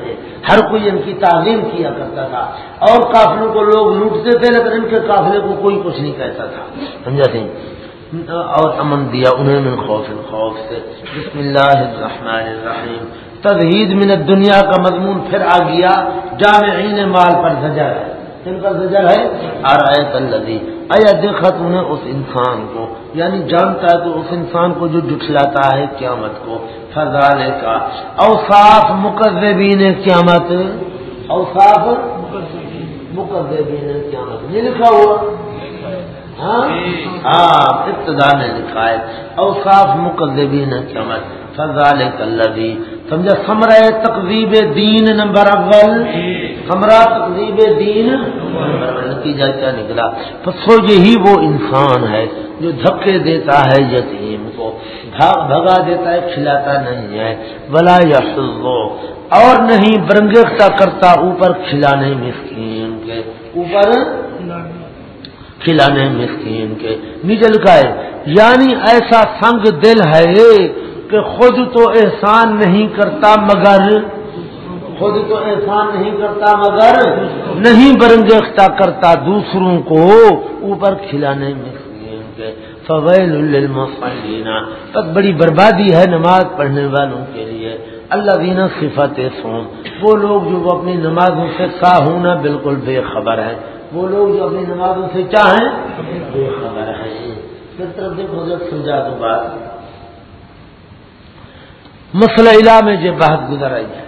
ہر کوئی ان کی تعلیم کیا کرتا تھا۔ اور قافلوں کو لوگ لوٹتے تھے، لیکن ان کے قافلے کو کوئی کچھ نہیں کہتا تھا۔ سمجھا تھی اور امن دیا انہیں من خوف خوف سے۔ بسم اللہ الرحمن الرحیم۔ تدہید من دنیا کا مضمون پھر آ گیا۔ جامعین مال پر زجر ہے۔ ان کا زجر ہے؟ آ رہا ایا دیکھا تم نے اس انسان کو؟ یعنی جانتا ہے تو اس انسان کو جو جٹلاتا ہے قیامت کو۔ فضالے کا اوصاف مقدبین قیامت۔ اوصاف مقدبین قیامت۔ یہ لکھا ہوا۔ ہاں؟ ابتدا نے لکھا ہے اوصاف مقدبین قیامت فضال کلبی سمجھا سمرہ تقزیب دین نمبر اول سمرا تقزیب دین نتیجہ کیا نکلا؟ سو یہی وہ انسان ہے جو دھکے دیتا ہے یتیم کو، بھاگ بھگا دیتا ہے، کھلاتا نہیں ہے بلا یا اور نہیں، برنگیختہ کرتا اوپر، کھلانے مسکین کے اوپر کھلانے مسکین کے نجل کا ہے یعنی ایسا سنگ دل ہے کہ خود تو احسان نہیں کرتا مگر، خود تو احسان نہیں کرتا مگر، نہیں برنگیختہ کرتا دوسروں کو اوپر کھلانے میں فویل المفینا تب بڑی بربادی ہے نماز پڑھنے والوں کے لیے۔ اللہ دینا صفت سون وہ لوگ جو اپنی نمازوں سے کا ہونا بالکل بے خبر ہے وہ لوگ جو اپنی نمازوں سے چاہیں بے خبر ہے۔ طرف دیکھو جب سمجھا دو بات۔ مسئلہ علا میں یہ بات گزر آئی ہے۔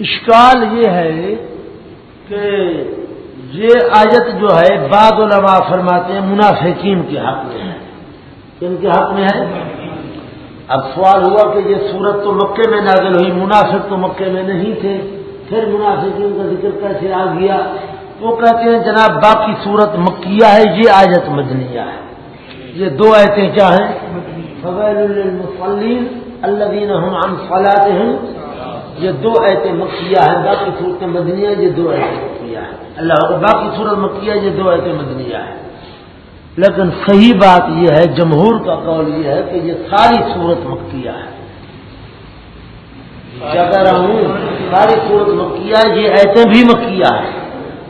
اشکال یہ ہے کہ یہ آیت جو ہے بعد علماء فرماتے ہیں منافقین کے حق میں ہے۔ کن کے حق میں ہے؟ اب سوال ہوا کہ یہ سورت تو مکے میں نازل ہوئی منافق تو مکے میں نہیں تھے۔ پھر منافقین کا ذکر کیسے آ گیا؟ وہ کہتے ہیں، جناب، باقی صورت مکیہ ہے، یہ آیت مدنیہ ہے۔ یہ دو آیتیں کیا ہیں؟ فویل اللہ دین ہم فلاتے ہیں یہ دو ایتے مکیہ ہیں، باقی صورت مدنیہ، یہ دو ایتے مکیہ ہے اللہ باقی صورت مکیہ، یہ دو ایتے مدنیہ ہے لیکن صحیح بات یہ ہے، جمہور کا قول یہ ہے کہ یہ ساری صورت مکیہ ہے۔ کیا کہہ رہا ہوں ساری صورت مکیہ ہے، یہ ایسے بھی مکیہ ہے۔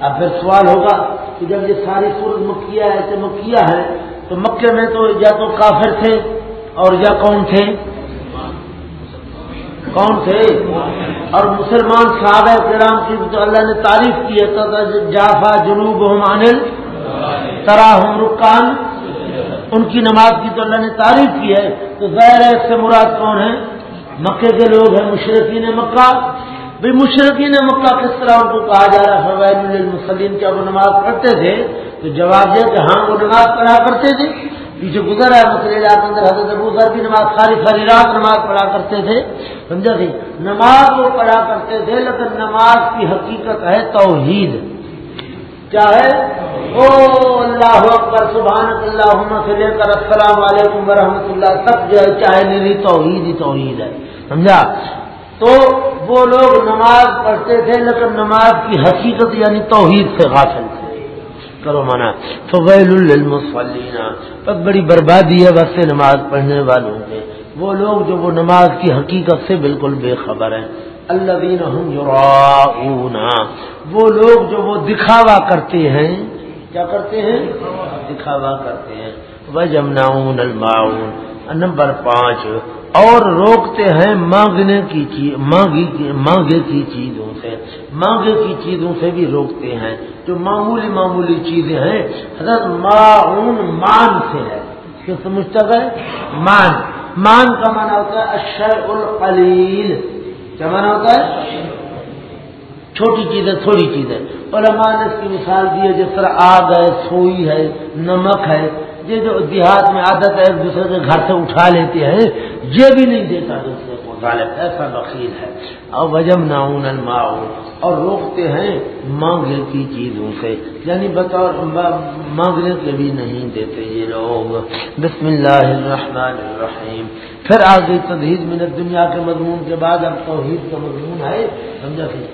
اب پھر سوال ہوگا کہ جب یہ ساری صورت مکیہ ایسے مکیہ ہے، تو مکے میں تو یا تو کافر تھے اور یا کون تھے؟ کون تھے؟ اور مسلمان صحابہ کرام کی تو اللہ نے تعریف کی ہے جافا جنوب مانل تراہم رکان۔ ان کی نماز کی تو اللہ نے تعریف کی ہے، تو ظاہر ہے اس سے مراد کون ہے؟ مکے کے لوگ ہیں مشرقین مکہ۔ بھائی مشرقین مکہ کس طرح ان کو کہا جا رہا فوائد المسلم کیا وہ نماز پڑھتے تھے؟ تو جواب یہ کہ ہاں وہ نماز پڑھا کرتے تھے۔ پیچھے گزر ہے مسئلے کے اندر حضرت ابو ذر کی نماز، ساری ساری رات نماز پڑھا کرتے تھے۔ سمجھا تھی نماز وہ پڑھا کرتے تھے، لیکن نماز کی حقیقت ہے توحید۔ کیا ہے؟ او اللہ اکبر سبحان اللہ سے لے کر السلام علیکم ورحمۃ اللہ تک جو ہے، چاہے میری توحید ہی توحید ہے۔ سمجھا؟ تو وہ لوگ نماز پڑھتے تھے، لیکن نماز کی حقیقت یعنی توحید سے غافل تھے۔ کرو مانا تو بہت بڑی بربادی ہے بس نماز پڑھنے والوں کے وہ لوگ جو وہ نماز کی حقیقت سے بالکل بے خبر ہیں۔ اللہ دین وہ لوگ جو وہ دکھاوا کرتے ہیں، کیا کرتے ہیں؟ دکھاوا کرتے ہیں۔ وہ وجمنا نمبر پانچ۔ اور روکتے ہیں مانگنے کی چیز مانگے کی چیزوں سے۔ مانگے کی چیزوں سے بھی روکتے ہیں۔ جو معمولی معمولی چیزیں ہیں، حضرت معاون مان سے ہے۔ کیوں سمجھتا ہے؟ مان۔ مان کا مانا ہوتا ہے اشر القلیل۔ کیا مانا ہوتا ہے؟ چھوٹی چیزیں تھوڑی چیزیں علماء نے اس کی مثال دی ہے، جس طرح آگ ہے، سوئی ہے، نمک ہے یہ جو دیہات میں عادت ہے، ایک دوسرے کے گھر سے اٹھا لیتے ہیں یہ بھی نہیں دیتا دوسرے کو غالب ایسا بخیر ہے۔ اور وجم ناؤن الماؤ اور روکتے ہیں مانگنے کی چیزوں سے۔ یعنی بطور مانگنے کے بھی نہیں دیتے یہ لوگ۔ بسم اللہ الرحمن الرحیم۔ پھر آگے تدہید من دنیا کے مضمون کے بعد اب توحید کا مضمون ہے۔ سمجھا کہ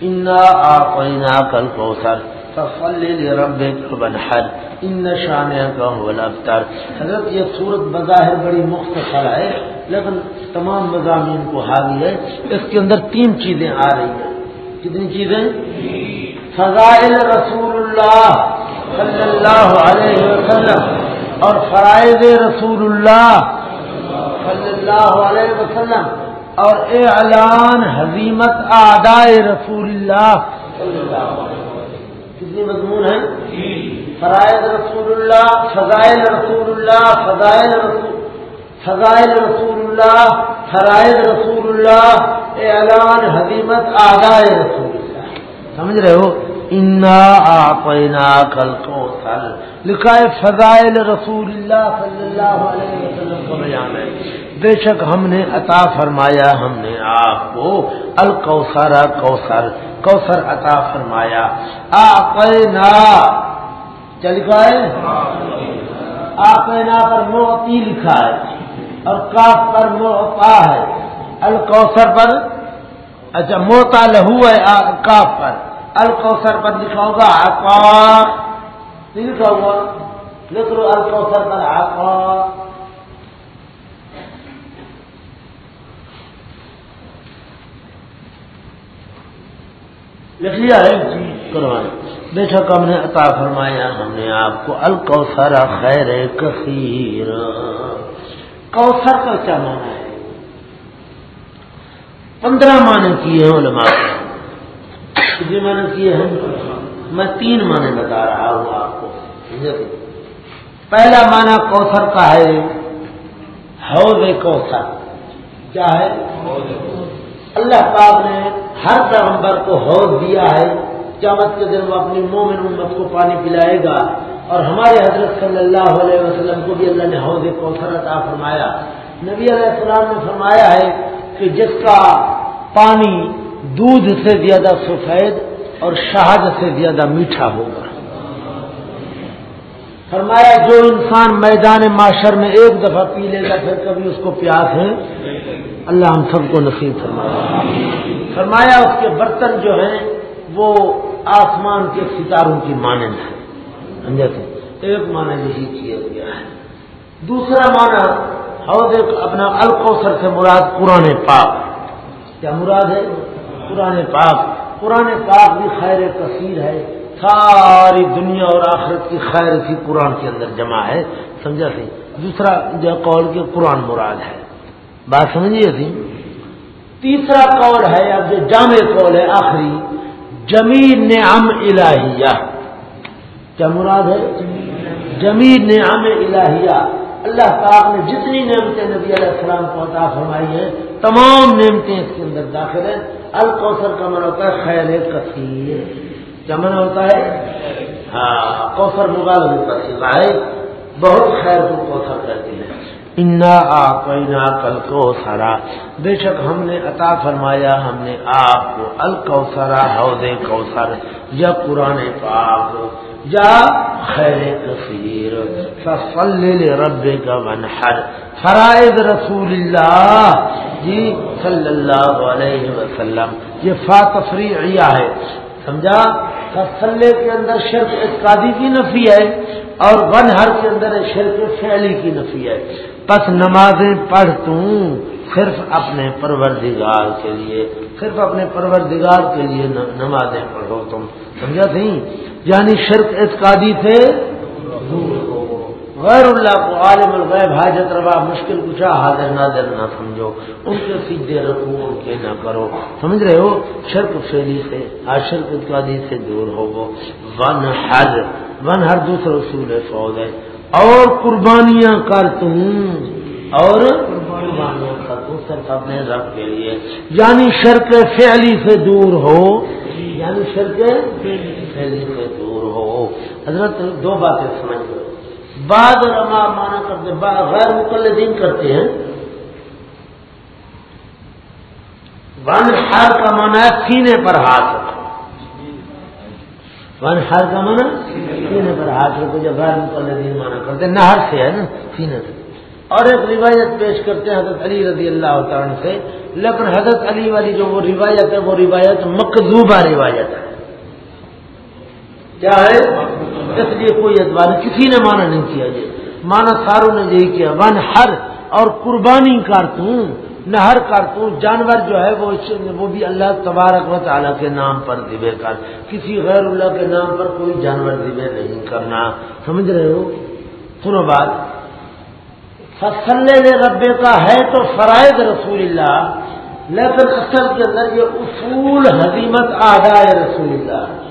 انا آپ کل کو سر رب بنحر ان شانیہ کا افطار حضرت یہ صورت بظاہر بڑی مختصر ہے، لیکن تمام مضامین کو حاوی ہے۔ اس کے اندر تین چیزیں آ رہی ہیں۔ کتنی چیزیں؟ فضائل رسول اللہ صلی اللہ علیہ وسلم اور فرائض رسول اللہ صلی اللہ علیہ وسلم اور اعلان حزیمت آدائے رسول اللہ صلی اللہ علیہ وسلم۔ کتنی مضمون ہے فرائض رسول اللہ فضائل رسول اللہ فضائل رسول فضائل رسول اللہ فرائض رسول اللہ اعلان حدیمت، آدائے رسول اللہ سمجھ رہے ہو؟ انا آپینا کل کو لکھا ہے، فضائل رسول اللہ صلی اللہ علیہ وسلم کو بیان ہے۔ بے شک ہم نے عطا فرمایا، ہم نے آپ کو الکوسر کوسر کوسر عطا فرمایا۔ آپینا کیا لکھا ہے؟ آپ پر موتی لکھا ہے اور کاف پر موتا ہے۔ الکوثر پر؟ اچھا موتا لہو ہے کاف پر۔ الکوثر پر لکھا ہوگا آکا لکھا ہوگا لکھ لو الکوثر پر آکا لکھ لیا ہے جی، کروائے بے شک ہم نے عطا فرمایا، ہم نے آپ کو الکوثر خیر کثیر۔ کوثر کا کیا مانا ہے؟ پندرہ معنی کیے ہیں علماء۔ کتنے معنی کیے ہیں؟ میں تین معنی بتا رہا ہوں آپ کو۔ پہلا معنی کوثر کا ہے، حوض کوثر۔ کیا ہے؟ اللہ پاک نے ہر پیغمبر کو حوض دیا ہے، قیامت کے دن وہ اپنی مومن امت کو پانی پلائے گا۔ اور ہمارے حضرت صلی اللہ علیہ وسلم کو بھی اللہ نے حوض کوثر عطا فرمایا۔ نبی علیہ السلام نے فرمایا ہے کہ جس کا پانی دودھ سے زیادہ سفید اور شہد سے زیادہ میٹھا ہوگا۔ فرمایا جو انسان میدان معاشر میں ایک دفعہ پی لے گا، پھر کبھی اس کو پیاس ہے۔ اللہ ہم سب کو نصیب فرمایا فرمایا اس کے برتن جو ہیں، وہ آسمان کے ستاروں کی مانند ہے ایک معنی یہی کیا گیا ہے۔ دوسرا معنی، حوض اپنا الکوثر سے مراد قرآن پاک۔ کیا مراد ہے؟ قرآن پاک۔ قرآن پاک بھی خیر کثیر ہے۔ ساری دنیا اور آخرت کی خیر کی قرآن کے اندر جمع ہے، سمجھا سی؟ دوسرا جو قول کے قرآن مراد ہے۔ بات سمجھیے تھی تیسرا قول ہے، اب جو جامع قول ہے، آخری، جمیل نعم الہیہ۔ کیا مراد ہے؟ جمیل نعم الہیہ۔ اللہ پاک نے جتنی نعمتیں نبی علیہ السلام کو عطا فرمائی ہیں، تمام نعمتیں اس کے اندر داخل ہیں۔ الکوثر کا من ہوتا ہے خیر کثیر۔ کیا ہوتا ہے۔ ہاں کوثر مغال کثیر ہے۔ بہت خیر کو کوثر کرتی ہے انا آنا کل کو سرا بے شک ہم نے عطا فرمایا، ہم نے آپ کو الکوسرا حوض کوثر، یا قرآن پاک، یا خیر کثیر۔ فصل رب کا منحر فرائض رسول اللہ۔ جی صلی اللہ علیہ وسلم۔ یہ فا تفریعیہ ہے۔ سمجھا؟ فصلے کے اندر شرک اعتقادی کی نفی ہے اور ون ہر کے اندر شرک فعلی کی نفی ہے۔ پس نمازیں پڑھ توں صرف اپنے پروردگار کے لیے، صرف اپنے پروردگار کے لیے نمازیں پڑھو تم۔ سمجھا تھی یعنی شرک اعتقادی تھے غیر اللہ کو عالم الغیب، حاجت روا، مشکل کچھ حاضر نادر نہ سمجھو۔ ان کے سیدھے رکھو، ان کے نہ کرو۔ سمجھ رہے ہو؟ شرک فیلی سے شرک اعتقادی سے دور ہو ون ہر ون ہر دوسرا اصول فوج ہے۔ اور قربانیاں کر تم۔ اور قربانیاں کر تم صرف اپنے رب کے لیے۔ یعنی شرک فعلی سے دور ہو۔ یعنی شرک پھیلنے سے دور ہو۔ حضرت دو باتیں سمجھ لو۔ بعد رما مانا کرتے غیر مقلدین کرتے ہیں۔ ون ہار کا مانا ہے سینے پر ہاتھ۔ رکھو ون ہار کا مانا سینے پر ہاتھ رکھو جب غیر مقلدین مانا کرتے نہر سے ہے نا، سینے سے۔ اور ایک روایت پیش کرتے ہیں حضرت علی رضی اللہ تعالیٰ سے۔ لیکن حضرت علی والی جو وہ روایت ہے، وہ روایت مقدوبہ روایت ہے۔ کیا ہے؟ اس لیے کوئی اعتبار کسی نے مانا نہیں کیا یہ۔ مانا ساروں نے یہی کیا، ون ہر اور قربانی کارتون نہر کارتون، جانور جو ہے وہ وہ بھی اللہ تبارک و تعالیٰ کے نام پر دبے کر۔ کسی غیر اللہ کے نام پر کوئی جانور دبے نہیں کرنا۔ سمجھ رہے ہو؟ سنو بات۔ فصل ربے کا ہے تو فرائض رسول اللہ، لیکن اصل کے اندر یہ اصول حدیمت آدائے رسول اللہ۔